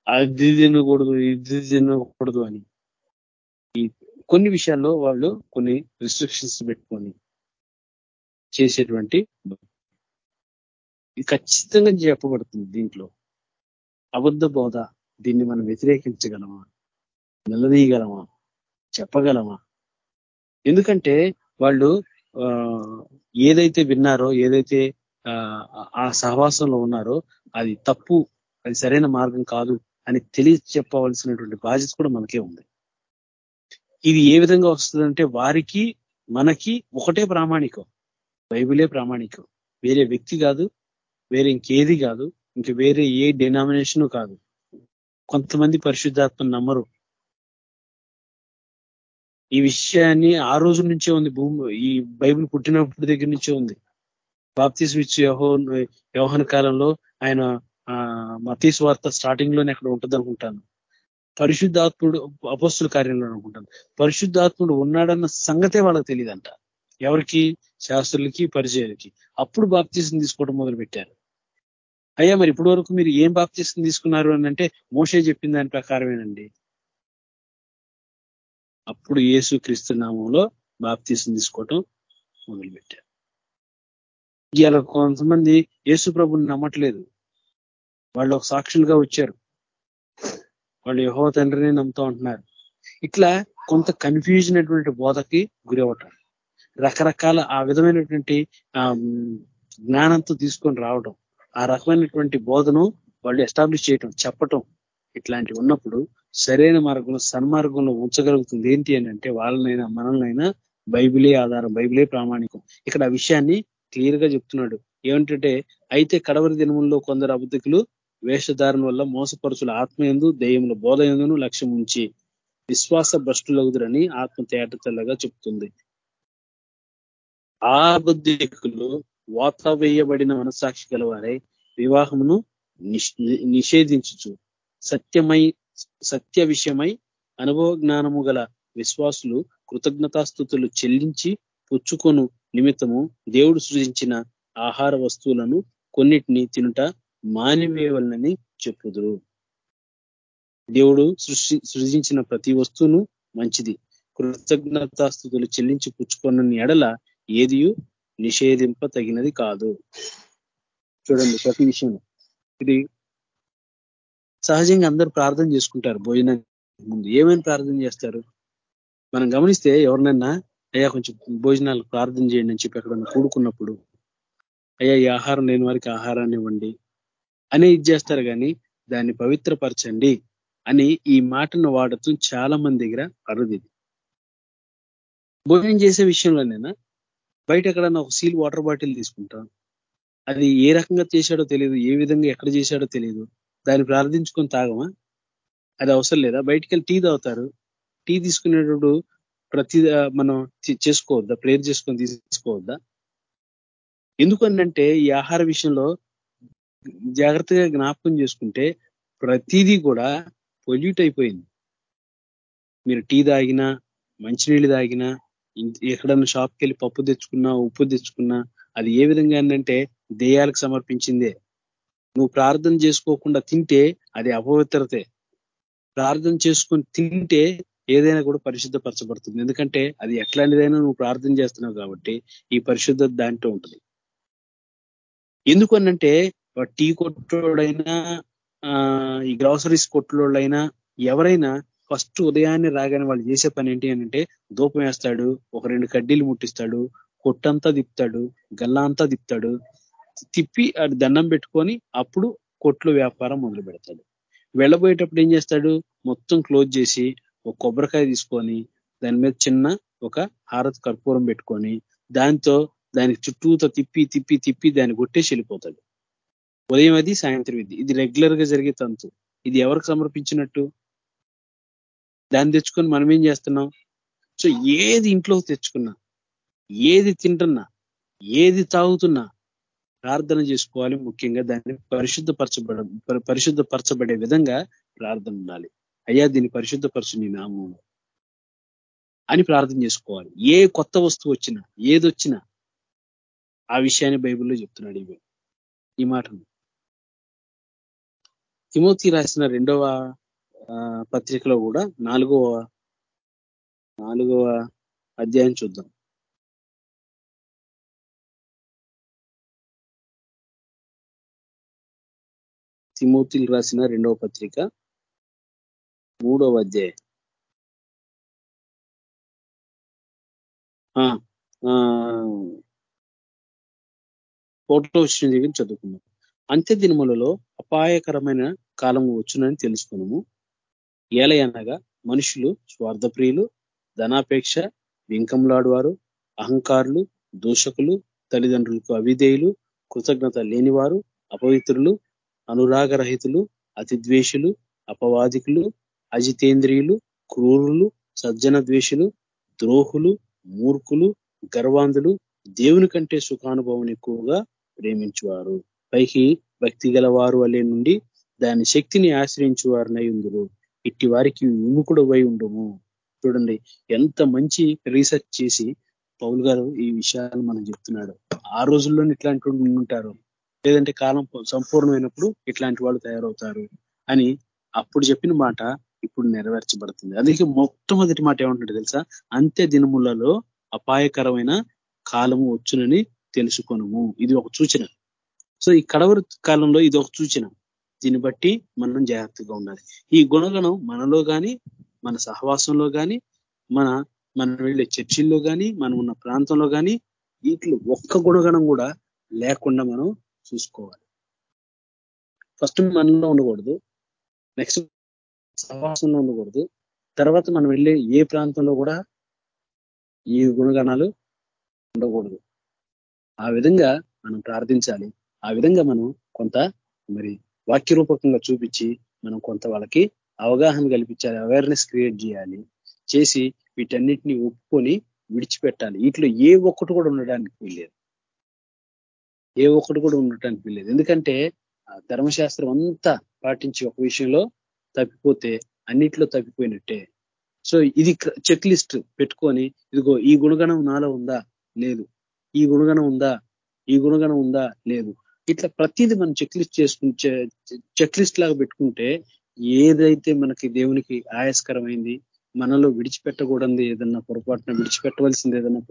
అది తినకూడదు ఇది తినకూడదు అని. ఈ కొన్ని విషయాల్లో వాళ్ళు కొన్ని రిస్ట్రిక్షన్స్ పెట్టుకొని చేసేటువంటి ఖచ్చితంగా చెప్పబడుతుంది దీంట్లో. అబద్ధ బోధ దీన్ని మనం వ్యతిరేకించగలమా? నిలదీయగలమా? చెప్పగలమా? ఎందుకంటే వాళ్ళు ఏదైతే విన్నారో ఏదైతే ఆ సహవాసంలో ఉన్నారో అది తప్పు అది సరైన మార్గం కాదు అని తెలియ చెప్పవలసినటువంటి బాధ్యత కూడా మనకే ఉంది. ఇది ఏ విధంగా వస్తుందంటే వారికి మనకి ఒకటే ప్రామాణికం. బైబిలే ప్రామాణికం. వేరే వ్యక్తి కాదు వేరే ఇంకేది కాదు ఇంక వేరే ఏ డినామినేషను కాదు. కొంతమంది పరిశుద్ధాత్మ నమ్మరు. ఈ విషయాన్ని ఆ రోజు నుంచే ఉంది. భూమి ఈ బైబిల్ పుట్టినప్పటి దగ్గర నుంచే ఉంది. బాప్తీస్ విచ్ వ్యవహాన కాలంలో ఆయన మతీస్ వార్త స్టార్టింగ్లోనే అక్కడ ఉంటుంది అనుకుంటాను పరిశుద్ధాత్ముడు అపస్తుల కార్యంలో అనుకుంటాను. పరిశుద్ధాత్ముడు ఉన్నాడన్న సంగతే వాళ్ళకి తెలియదంట. ఎవరికి? శాస్త్రులకి పరిచయాలకి. అప్పుడు బాప్తీసం తీసుకోవడం మొదలు పెట్టారు అయ్యా మరి ఇప్పటి వరకు మీరు ఏం బాప్తీసం తీసుకున్నారు అని అంటే మోసే చెప్పిన దాని ప్రకారమేనండి. అప్పుడు యేసు క్రీస్తు నామంలో బాప్తీసం తీసుకోవటం మొదలుపెట్టారు. ఇలా కొంతమంది యేసు ప్రభుని నమ్మట్లేదు. వాళ్ళు ఒక సాక్షులుగా వచ్చారు. వాళ్ళు యహో తండ్రిని నమ్ముతూ ఉంటున్నారు. ఇట్లా కొంత కన్ఫ్యూజన్ అటువంటి బోధకి గురవటం రకరకాల ఆ విధమైనటువంటి జ్ఞానంతో తీసుకొని రావడం ఆ రకమైనటువంటి బోధను వాళ్ళు ఎస్టాబ్లిష్ చేయటం చెప్పటం ఇట్లాంటివి ఉన్నప్పుడు సరైన మార్గంలో సన్మార్గంలో ఉంచగలుగుతుంది ఏంటి అని అంటే వాళ్ళనైనా మనల్నైనా బైబిలే ఆధారం బైబిలే ప్రామాణికం. ఇక్కడ ఆ విషయాన్ని క్లియర్గా చెప్తున్నాడు. ఏమంటే అయితే కడవరి దినముల్లో కొందరు అబద్ధికులు వేషధారణ వల్ల మోసపరుచుల ఆత్మయందు దెయ్యముల బోధ ఎందును లక్ష్యం ఉంచి విశ్వాస భ్రష్టులగుదురని ఆత్మ తేట తెల్లగా చెప్తుంది. ఆ బుద్ధికులు వాత వేయబడిన మనస్సాక్షి గలవారై వివాహమును నిషేధించుచు. సత్యమై సత్య విషయమై అనుభవ జ్ఞానము గల విశ్వాసులు కృతజ్ఞతాస్థుతులు చెల్లించి పుచ్చుకొను నిమిత్తము దేవుడు సృజించిన ఆహార వస్తువులను కొన్నిటిని తినుట మానివేయవలనని చెప్పుదురు. దేవుడు సృష్టి సృజించిన ప్రతి వస్తువును మంచిది. కృతజ్ఞతాస్థుతులు చెల్లించి పుచ్చుకున్న ఎడల ఏది నిషేధింప తగినది కాదు. చూడండి ప్రతి విషయం ఇది సహజంగా అందరూ ప్రార్థన చేసుకుంటారు భోజనం ముందు. ఏమైనా ప్రార్థన చేస్తారు? మనం గమనిస్తే ఎవరినైనా అయ్యా కొంచెం భోజనాలు ప్రార్థన చేయండి అని చెప్పి అక్కడ కూడుకున్నప్పుడు అయ్యా ఈ ఆహారం లేని వారికి ఆహారాన్ని ఇవ్వండి. అని ఇది చేస్తారు కానీ దాన్ని పవిత్రపరచండి అని ఈ మాటను వాడటం చాలా మంది దగ్గర అరుది భోజనం చేసే విషయంలోనైనా బయట ఎక్కడన్నా ఒక సీల్ వాటర్ బాటిల్ తీసుకుంటాం అది ఏ రకంగా చేశాడో తెలియదు ఏ విధంగా ఎక్కడ చేశాడో తెలియదు దాన్ని ప్రార్థించుకొని తాగమా? అది అవసరం లేదా? బయటికి వెళ్ళి టీ తాగుతారు. టీ తీసుకునేటప్పుడు ప్రతి మనం చేసుకోవద్దా? ప్రేర్ చేసుకొని తీసుకోవద్దా? ఎందుకనంటే ఈ ఆహార విషయంలో జాగ్రత్తగా జ్ఞాపకం చేసుకుంటే ప్రతిదీ కూడా పొల్యూట్ అయిపోయింది. మీరు టీ తాగినా మంచినీళ్ళు తాగినా ఎక్కడన్నా షాప్కి వెళ్ళి పప్పు తెచ్చుకున్నా ఉప్పు తెచ్చుకున్నా అది ఏ విధంగా ఏంటంటే దేయాలకు సమర్పించిందే. నువ్వు ప్రార్థన చేసుకోకుండా తింటే అది అపవిత్రతే. ప్రార్థన చేసుకొని తింటే ఏదైనా కూడా పరిశుద్ధపరచబడుతుంది. ఎందుకంటే అది ఎట్లాంటిదైనా నువ్వు ప్రార్థన చేస్తున్నావు కాబట్టి ఈ పరిశుద్ధ దాంట్లో ఉంటుంది. ఎందుకు అనంటే టీ కొట్టుడైనా ఈ గ్రాసరీస్ కొట్టులోళ్ళైనా ఎవరైనా ఫస్ట్ ఉదయాన్నే రాగానే వాళ్ళు చేసే పని ఏంటి అంటే దూపం వేస్తాడు ఒక రెండు కడ్డీలు ముట్టిస్తాడు కొట్టంతా తిప్పుతాడు గల్లా అంతా తిప్పుతాడు తిప్పి అది దండం పెట్టుకొని అప్పుడు కొట్లు వ్యాపారం మొదలు పెడతాడు. వెళ్ళబోయేటప్పుడు ఏం చేస్తాడు? మొత్తం క్లోజ్ చేసి ఒక కొబ్బరికాయ తీసుకొని దాని మీద చిన్న ఒక హారతి కర్పూరం పెట్టుకొని దాంతో దానికి చుట్టూతో తిప్పి తిప్పి తిప్పి దాన్ని కొట్టేసి వెళ్ళిపోతాడు. ఉదయం అది సాయంత్రం ఇది. ఇది రెగ్యులర్గా జరిగే తంతు. ఇది ఎవరికి సమర్పించినట్టు? దాన్ని తెచ్చుకొని మనం ఏం చేస్తున్నాం? సో ఏది ఇంట్లో తెచ్చుకున్నా ఏది తింటున్నా ఏది తాగుతున్నా ప్రార్థన చేసుకోవాలి ముఖ్యంగా. దాన్ని పరిశుద్ధపరచబడ పరిశుద్ధపరచబడే విధంగా ప్రార్థన ఉండాలి. అయ్యా దీన్ని పరిశుద్ధపరచు నీ నామం అని ప్రార్థన చేసుకోవాలి. ఏ కొత్త వస్తువు వచ్చినా ఏదొచ్చినా ఆ విషయాన్ని బైబిల్లో చెప్తున్నాడు ఇవి ఈ మాటను. తిమోతి రాసిన రెండవ పత్రికలో కూడా నాలుగవ నాలుగవ అధ్యాయం చూద్దాం. తిమోతిలు రాసిన రెండవ పత్రిక మూడవ అధ్యాయం. ఫోటో విషయం దగ్గర చదువుకున్నాం అంత్య దినములలో అపాయకరమైన కాలం వచ్చునని తెలుసుకున్నాము ఏలయనగా మనుషులు స్వార్థప్రియులు ధనాపేక్ష వింకంలాడువారు అహంకారులు దూషకులు తల్లిదండ్రులకు అవిధేయులు కృతజ్ఞత లేనివారు అపవిత్రులు అనురాగరహితులు అతిద్వేషులు అపవాదికులు అజితేంద్రియులు క్రూరులు సజ్జన ద్వేషులు ద్రోహులు మూర్ఖులు గర్వాంధులు దేవుని కంటే సుఖానుభవం ఎక్కువగా ప్రేమించువారు. పైకి భక్తి గలవారు వలె నుండి దాని శక్తిని ఆశ్రయించు వారినై ఉందరు ఇట్టి వారికి విముకుడు వై ఉండము. చూడండి ఎంత మంచి రీసెర్చ్ చేసి పౌల్ గారు ఈ విషయాలు మనం చెప్తున్నాడు. ఆ రోజుల్లో ఇట్లాంటి ఉంటారు లేదంటే కాలం సంపూర్ణమైనప్పుడు ఇట్లాంటి వాళ్ళు తయారవుతారు అని అప్పుడు చెప్పిన మాట ఇప్పుడు నెరవేర్చబడుతుంది. అందుకే మొట్టమొదటి మాట ఏమంటాడు తెలుసా? అంత్య దినములలో అపాయకరమైన కాలము వచ్చునని తెలుసుకొనము. ఇది ఒక సూచన. సో ఈ కడవరి కాలంలో ఇది ఒక సూచన. దీన్ని బట్టి మనం జాగ్రత్తగా ఉండాలి. ఈ గుణగణం మనలో కానీ మన సహవాసంలో కానీ మన మనం వెళ్ళే చర్చిల్లో కానీ మనం ఉన్న ప్రాంతంలో కానీ వీటిలో ఒక్క గుణగణం కూడా లేకుండా మనం చూసుకోవాలి. ఫస్ట్ మనలో ఉండకూడదు. నెక్స్ట్ సహవాసంలో ఉండకూడదు. తర్వాత మనం వెళ్ళే ఏ ప్రాంతంలో కూడా ఈ గుణగణాలు ఉండకూడదు. ఆ విధంగా మనం ప్రార్థించాలి. ఆ విధంగా మనం కొంత మరి వాక్యరూపకంగా చూపించి మనం కొంత వాళ్ళకి అవగాహన కల్పించాలి అవేర్నెస్ క్రియేట్ చేయాలి చేసి వీటన్నిటిని ఒప్పుకొని విడిచిపెట్టాలి. వీటిలో ఏ ఒక్కటి కూడా ఉండడానికి వీల్లేదు. ఏ ఒక్కటి కూడా ఉండటానికి వీల్లేదు. ఎందుకంటే ధర్మశాస్త్రం అంతా పాటించి ఒక విషయంలో తప్పిపోతే అన్నిట్లో తప్పిపోయినట్టే. సో ఇది చెక్ లిస్ట్ పెట్టుకొని ఇదిగో ఈ గుణగణం నాలో ఉందా? లేదు. ఈ గుణగణం ఉందా? ఈ గుణగణం ఉందా? లేదు. ఇట్లా ప్రతిదీ మనం చెక్ లిస్ట్ చేసుకుంటే చెక్ లిస్ట్ లాగా పెట్టుకుంటే ఏదైతే మనకి దేవునికి ఆయాస్కరమైంది మనలో విడిచిపెట్టకూడదు ఏదన్నా పొరపాటున విడిచిపెట్టవలసింది ఏదన్నా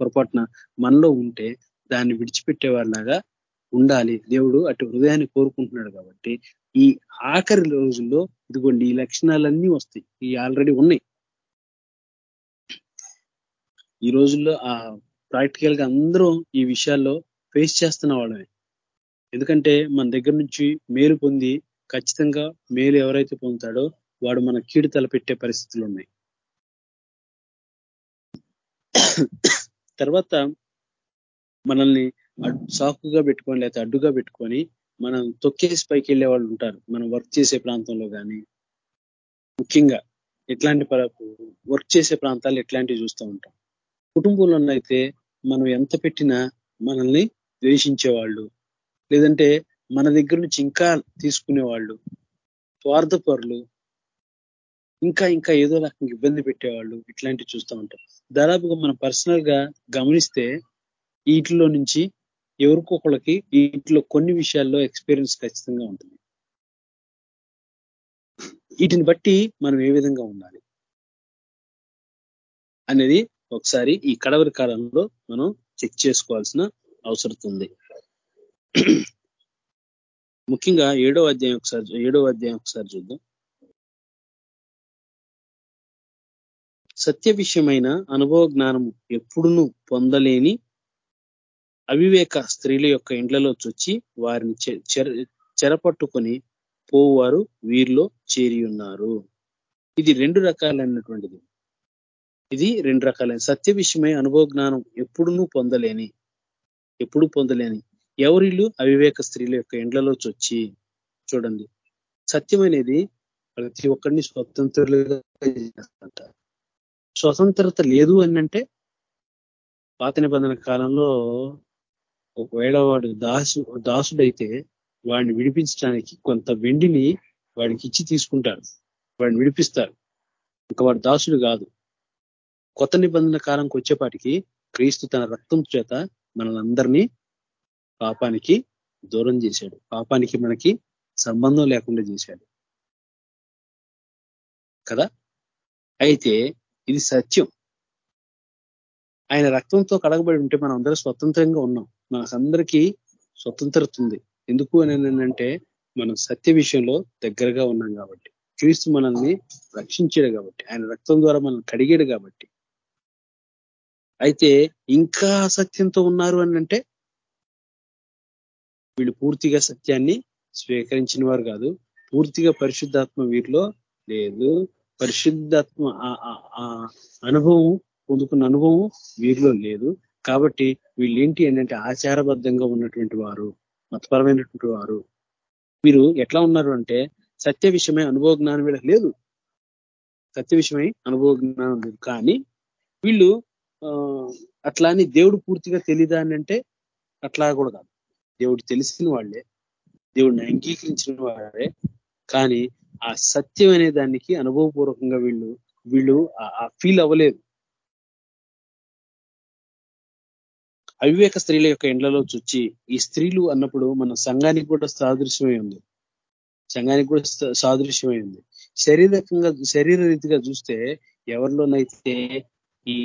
పొరపాటున మనలో ఉంటే దాన్ని విడిచిపెట్టేవాళ్ళగా ఉండాలి. దేవుడు అటు హృదయాన్ని కోరుకుంటున్నాడు కాబట్టి ఈ ఆఖరి రోజుల్లో ఇదిగోండి ఈ లక్షణాలన్నీ వస్తాయి. ఈ ఆల్రెడీ ఉన్నాయి. ఈ రోజుల్లో ఆ ప్రాక్టికల్గా అందరూ ఈ విషయాల్లో ఫేస్ చేస్తున్న వాళ్ళమే. ఎందుకంటే మన దగ్గర నుంచి మేలు పొంది ఖచ్చితంగా మేలు ఎవరైతే పొందుతాడో వాడు మన కీడు తలపెట్టే పరిస్థితులు ఉన్నాయి. తర్వాత మనల్ని సాకుగా పెట్టుకొని లేకపోతే అడ్డుగా పెట్టుకొని మనం తొక్కేసి పైకి వెళ్ళే వాళ్ళు ఉంటారు. మనం వర్క్ చేసే ప్రాంతంలో కానీ ముఖ్యంగా ఇట్లాంటి వర్క్ చేసే ప్రాంతాలు ఇట్లాంటివి చూస్తూ ఉంటాం. కుటుంబంలో అయితే మనం ఎంత పెట్టినా మనల్ని ద్వేషించేవాళ్ళు లేదంటే మన దగ్గర నుంచి ఇంకా తీసుకునేవాళ్ళు స్వార్థపరులు ఇంకా ఇంకా ఏదో రకంగా ఇబ్బంది పెట్టేవాళ్ళు ఇట్లాంటివి చూస్తూ ఉంటాం దాదాపుగా మనం పర్సనల్గా గమనిస్తే వీటిలో నుంచి ఎవరికొకళ్ళకి వీటిలో కొన్ని విషయాల్లో ఎక్స్పీరియన్స్ ఖచ్చితంగా ఉంటుంది. వీటిని బట్టి మనం ఏ విధంగా ఉండాలి అనేది ఒకసారి ఈ కడవరి కాలంలో మనం చెక్ చేసుకోవాల్సిన అవసరం ఉంది. ముఖ్యంగా ఏడో అధ్యాయం ఒకసారి ఏడో అధ్యాయం ఒకసారి చూద్దాం. సత్య విషయమైన అనుభవ జ్ఞానము ఎప్పుడునూ పొందలేని అవివేక స్త్రీల యొక్క ఇండ్లలో చొచ్చి వారిని చెరపట్టుకొని పోవారు వీరిలో చేరి ఉన్నారు ఇది రెండు రకాలైనటువంటిది. ఇది రెండు రకాలైన సత్య విషయమై అనుభవ జ్ఞానం ఎప్పుడునూ పొందలేని ఎప్పుడు పొందలేని ఎవరిల్లు అవివేక స్త్రీల యొక్క ఇండ్లలో చొచ్చి చూడండి. సత్యం అనేది ప్రతి ఒక్కరిని స్వతంత్రులుగా స్వతంత్రత లేదు అని అంటే పాత నిబంధన కాలంలో ఒకవేళ వాడు దాసు దాసుడైతే వాడిని విడిపించడానికి కొంత వెండిని వాడికి ఇచ్చి తీసుకుంటారు వాడిని విడిపిస్తారు. ఇంకా వాడు దాసుడు కాదు. కొత్త నిబంధన కాలంకి వచ్చేపాటికి క్రీస్తు తన రక్తం చేత మనలందరినీ పాపానికి దూరం చేశాడు. పాపానికి మనకి సంబంధం లేకుండా చేశాడు. కదా? అయితే ఇది సత్యం. ఆయన రక్తంతో కడగబడి ఉంటే మనం అందరూ స్వతంత్రంగా ఉన్నాం. మనకందరికీ స్వతంత్రత ఉంది. ఎందుకు అని అంటే మనం సత్య విషయంలో దగ్గరగా ఉన్నాం కాబట్టి. క్రీస్తు మనల్ని రక్షించాడు కాబట్టి. ఆయన రక్తం ద్వారా మనల్ని కడిగాడు కాబట్టి. అయితే ఇంకా అసత్యంతో ఉన్నారు అని అంటే వీళ్ళు పూర్తిగా సత్యాన్ని స్వీకరించిన వారు కాదు. పూర్తిగా పరిశుద్ధాత్మ వీరిలో లేదు. పరిశుద్ధాత్మ అనుభవం పొందుకున్న అనుభవం వీరిలో లేదు. కాబట్టి వీళ్ళు ఏంటి ఏంటంటే ఆచారబద్ధంగా ఉన్నటువంటి వారు మతపరమైనటువంటి వారు. వీరు ఎట్లా ఉన్నారు అంటే సత్య విషయమై అనుభవ జ్ఞానం వీళ్ళకి లేదు. సత్య విషయమై అనుభవ జ్ఞానం లేదు. కానీ వీళ్ళు అట్లా అని దేవుడు పూర్తిగా తెలియదా అంటే అట్లా కూడా కాదు. దేవుడు తెలిసిన వాళ్ళే దేవుడిని అంగీకరించిన వాడే కానీ ఆ సత్యం అనే దానికి అనుభవపూర్వకంగా వీళ్ళు వీళ్ళు ఆ ఫీల్ అవ్వలేదు. అవివేక స్త్రీల యొక్క ఎండ్లలో చూచి ఈ స్త్రీలు అన్నప్పుడు మన సంఘానికి కూడా సాదృశ్యమై ఉంది. సంఘానికి కూడా సాదృశ్యమై ఉంది. శరీరకంగా శరీర రీతిగా చూస్తే ఎవరిలోనైతే ఈ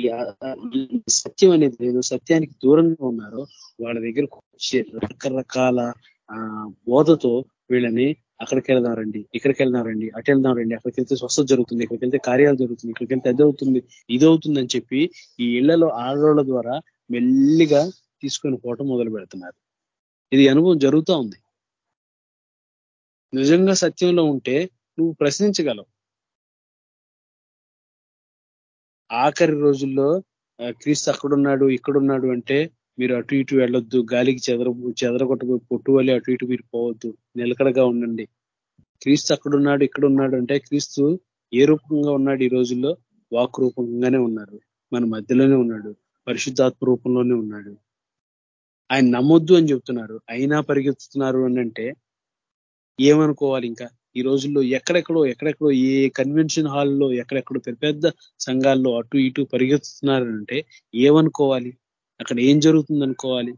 సత్యం అనేది లేదు సత్యానికి దూరంగా ఉన్నారో వాళ్ళ దగ్గరకు వచ్చే రకరకాల బోధతో వీళ్ళని అక్కడికి వెళ్దాం రండి ఇక్కడికి వెళ్దారండి అటు వెళ్దాం రండి అక్కడికి వెళ్తే స్వస్థత జరుగుతుంది ఇక్కడికి వెళ్తే కార్యాలు జరుగుతుంది ఇక్కడికి వెళ్తే అది అవుతుంది ఇది అవుతుంది అని చెప్పి ఈ ఇళ్ళలో ఆడవాళ్ళ ద్వారా మెల్లిగా తీసుకొని పోవటం మొదలు పెడుతున్నారు. ఇది అనుభవం జరుగుతూ ఉంది. నిజంగా సత్యంలో ఉంటే నువ్వు ప్రశ్నించగలవు. ఆఖరి రోజుల్లో క్రీస్తు అక్కడున్నాడు ఇక్కడున్నాడు అంటే మీరు అటు ఇటు వెళ్ళొద్దు గాలికి చెదర చెదరగొట్టబోయి పొట్టువలి అటు ఇటు మీరు పోవద్దు నిలకడగా ఉండండి. క్రీస్తు అక్కడున్నాడు ఇక్కడ ఉన్నాడు అంటే క్రీస్తు ఏ రూపంగా ఉన్నాడు ఈ రోజుల్లో? వాక్ రూపంగానే ఉన్నారు. మన మధ్యలోనే ఉన్నాడు. పరిశుద్ధాత్మ రూపంలోనే ఉన్నాడు. ఆయన నమ్మొద్దు అని చెప్తున్నారు. అయినా పరిగెత్తుతున్నారు అని అంటే ఏమనుకోవాలి ఇంకా? ఈ రోజుల్లో ఎక్కడెక్కడో ఎక్కడెక్కడో ఏ కన్వెన్షన్ హాల్లో ఎక్కడెక్కడో పెద్ద పెద్ద సంఘాల్లో అటు ఇటు పరిగెత్తుతున్నారంటే ఏమనుకోవాలి? అక్కడ ఏం జరుగుతుంది అనుకోవాలి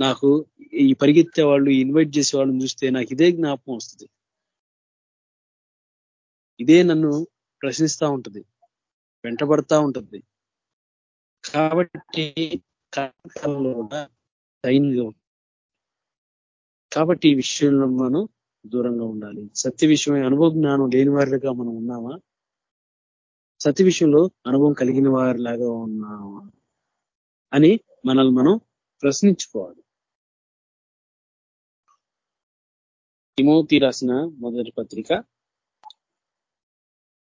నాకు ఈ పరిగెత్తే వాళ్ళు ఇన్వైట్ చేసే వాళ్ళని చూస్తే నాకు ఇదే జ్ఞాపకం వస్తుంది. ఇదే నన్ను ప్రశ్నిస్తూ ఉంటుంది వెంటబడతా ఉంటుంది. కాబట్టి కాబట్టి ఈ విషయంలో మనం దూరంగా ఉండాలి. సత్య విషయమే అనుభవ జ్ఞానం లేని వారిగా మనం ఉన్నామా? సత్య విషయంలో అనుభవం కలిగిన వారిలాగా ఉన్నామా? అని మనల్ని మనం ప్రశ్నించుకోవాలి. తిమోతి రాసిన మొదటి పత్రిక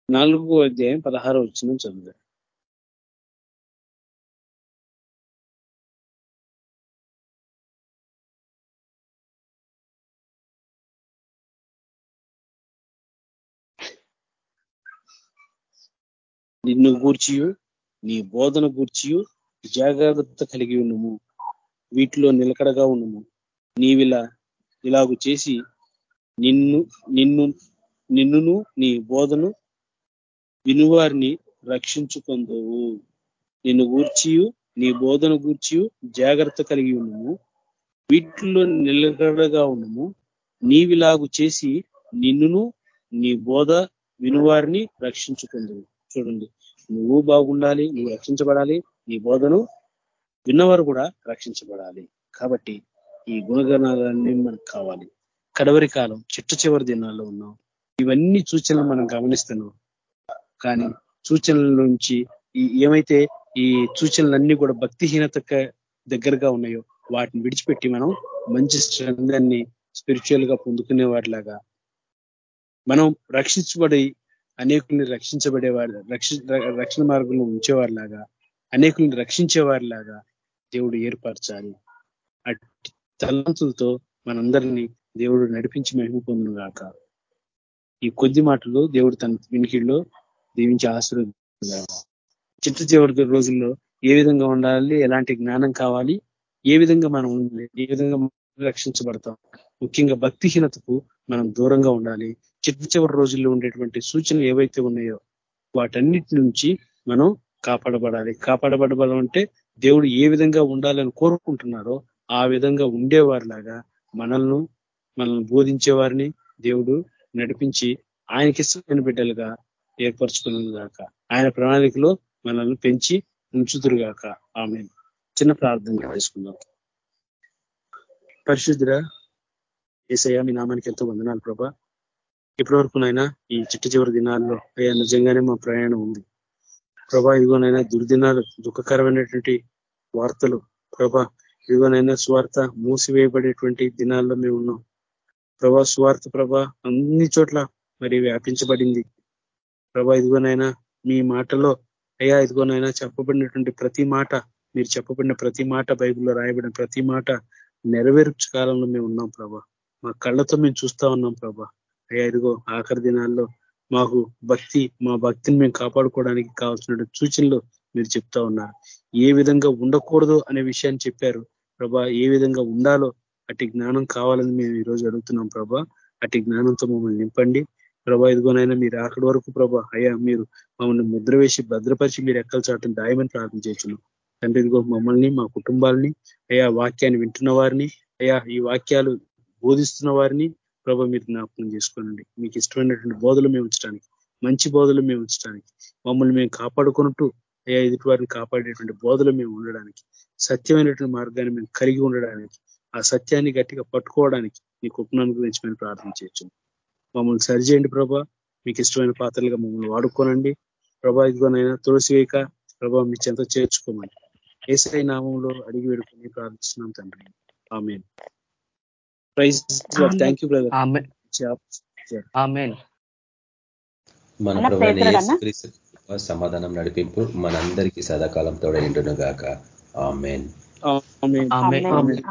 నాలుగో అధ్యాయం పదహారో వచ్చిన చదువు నిన్ను గూర్చియు నీ బోధన గూర్చియు జాగ్రత్త కలిగి ఉన్నము వీటిలో నిలకడగా ఉన్నము నీవిలా ఇలాగు చేసి నిన్ను నిన్ను నిన్నును నీ బోధను వినువారిని రక్షించుకుందవు. నిన్ను గూర్చియు నీ బోధన గూర్చియు జాగ్రత్త కలిగి ఉన్నము వీటిలో నిలకడగా ఉన్నము నీవిలాగు చేసి నిన్నును నీ బోధ వినువారిని రక్షించుకుందవు. చూడండి. నువ్వు బాగుండాలి నువ్వు రక్షించబడాలి నీ బోధను విన్నవారు కూడా రక్షించబడాలి. కాబట్టి ఈ గుణగణాలన్నీ మనకు కావాలి. కడవరి కాలం చిట్ట చివరి దినాల్లో ఉన్నాం. ఇవన్నీ సూచనలు మనం గమనిస్తున్నాం. కానీ సూచనల నుంచి ఏమైతే ఈ సూచనలన్నీ కూడా భక్తిహీనత దగ్గరగా ఉన్నాయో వాటిని విడిచిపెట్టి మనం మంచి స్ట్రెంగాన్ని స్పిరిచువల్గా పొందుకునే వాటిలాగా మనం రక్షించబడి అనేకుల్ని రక్షించబడేవారు రక్ష రక్షణ మార్గంలో ఉంచేవారిలాగా అనేకుల్ని రక్షించేవారిలాగా దేవుడు ఏర్పరచాలి. అట్టి తలంతులతో మనందరినీ దేవుడు నడిపించి మహిమ పొందును గాక ఈ కొద్ది మాటలు దేవుడు తన వినికిడిలో దీవించి ఆశీర్వదించారు చిట్ట చివరి రోజుల్లో ఏ విధంగా ఉండాలి ఎలాంటి జ్ఞానం కావాలి ఏ విధంగా మనం ఉండాలి ఏ విధంగా రక్షించబడతాం ముఖ్యంగా భక్తిహీనతకు మనం దూరంగా ఉండాలి చిట్ట చివరి రోజుల్లో ఉండేటువంటి సూచనలు ఏవైతే ఉన్నాయో వాటన్నిటి నుంచి మనం కాపాడబడాలి. కాపాడబడబడం దేవుడు ఏ విధంగా ఉండాలని కోరుకుంటున్నారో ఆ విధంగా ఉండేవారిలాగా మనల్ని మనల్ని బోధించే వారిని దేవుడు నడిపించి ఆయనకి ఇష్టమైన బిడ్డలుగా ఏర్పరచుకున్నగాక ఆయన ప్రణాళికలో మనల్ని పెంచి ఉంచుతురుగాక ఆమె చిన్న ప్రార్థన చేసుకుందాం. పరిశుద్ధుర ఏసయ్య మీ నామానికి ఎంతో వందనాలు ప్రభా. ఇప్పటి వరకునైనా ఈ చిట్ట చివరి దినాల్లో అయ్యా నిజంగానే మా ప్రయాణం ఉంది. ప్రభా ఇదిగోనైనా దుర్దినాలు దుఃఖకరమైనటువంటి వార్తలు. ప్రభా ఇదిగోనైనా స్వార్థ మూసివేయబడేటువంటి దినాల్లో మేము ఉన్నాం. ప్రభా స్వార్థ ప్రభా అన్ని చోట్ల మరి వ్యాపించబడింది. ప్రభా ఇదిగోనైనా మీ మాటలో అయ్యా ఇదిగోనైనా చెప్పబడినటువంటి ప్రతి మాట మీరు చెప్పబడిన ప్రతి మాట బైబిల్లో రాయబడిన ప్రతి మాట నెరవేర్చు కాలంలో మేము ఉన్నాం ప్రభా. మా కళ్ళతో మేము చూస్తా ఉన్నాం ప్రభా. అయ్యా ఇదిగో ఆఖరి దినాల్లో మాకు భక్తి మా భక్తిని మేము కాపాడుకోవడానికి కావాల్సిన సూచనలు మీరు చెప్తా ఉన్నారు. ఏ విధంగా ఉండకూడదు అనే విషయాన్ని చెప్పారు. ప్రభా ఏ విధంగా ఉండాలో అటు జ్ఞానం కావాలని మేము ఈరోజు అడుగుతున్నాం ప్రభా. అటు జ్ఞానంతో మమ్మల్ని నింపండి. ప్రభా ఇదిగోనైనా మీరు అక్కడి వరకు ప్రభా అయ్యా మీరు మమ్మల్ని ముద్ర వేసి భద్రపరిచి మీరు ఎక్కల చాటం దాయమని ప్రార్థన చేస్తున్నాం. తండ్రి ఇదిగో మమ్మల్ని మా కుటుంబాలని అయ్యా వాక్యాన్ని వింటున్న వారిని అయ్యా ఈ వాక్యాలు బోధిస్తున్న వారిని ప్రభ మీరు జ్ఞాపకం చేసుకోనండి. మీకు ఇష్టమైనటువంటి బోధలు మేము ఉంచడానికి మంచి బోధలు మేము ఉంచడానికి మమ్మల్ని మేము కాపాడుకున్నట్టు అయ్యా ఎదుటి వారిని కాపాడేటువంటి బోధలు మేము ఉండడానికి సత్యమైనటువంటి మార్గాన్ని మేము కలిగి ఉండడానికి ఆ సత్యాన్ని గట్టిగా పట్టుకోవడానికి మీ కుటుంబానికి గురించి మేము ప్రార్థన చేయొచ్చు మమ్మల్ని సరిచేయండి ప్రభా. మీకు ఇష్టమైన పాత్రలుగా మమ్మల్ని వాడుకోనండి. ప్రభా ఇదిగోనైనా తులసి వేక ప్రభా మీ చెంత చేర్చుకోమని. ఏసై నామంలో అడిగి వేడుకొని ప్రార్థిస్తున్నాం తండ్రి. ఆమె ప్రైజ్ థ్యాంక్ యూ బ్రదర్ మన ప్రభు సమాధానం నడిపింపు మనందరికీ సదాకాలం తోడైండును గాక ఆమెన్. ఆమెన్.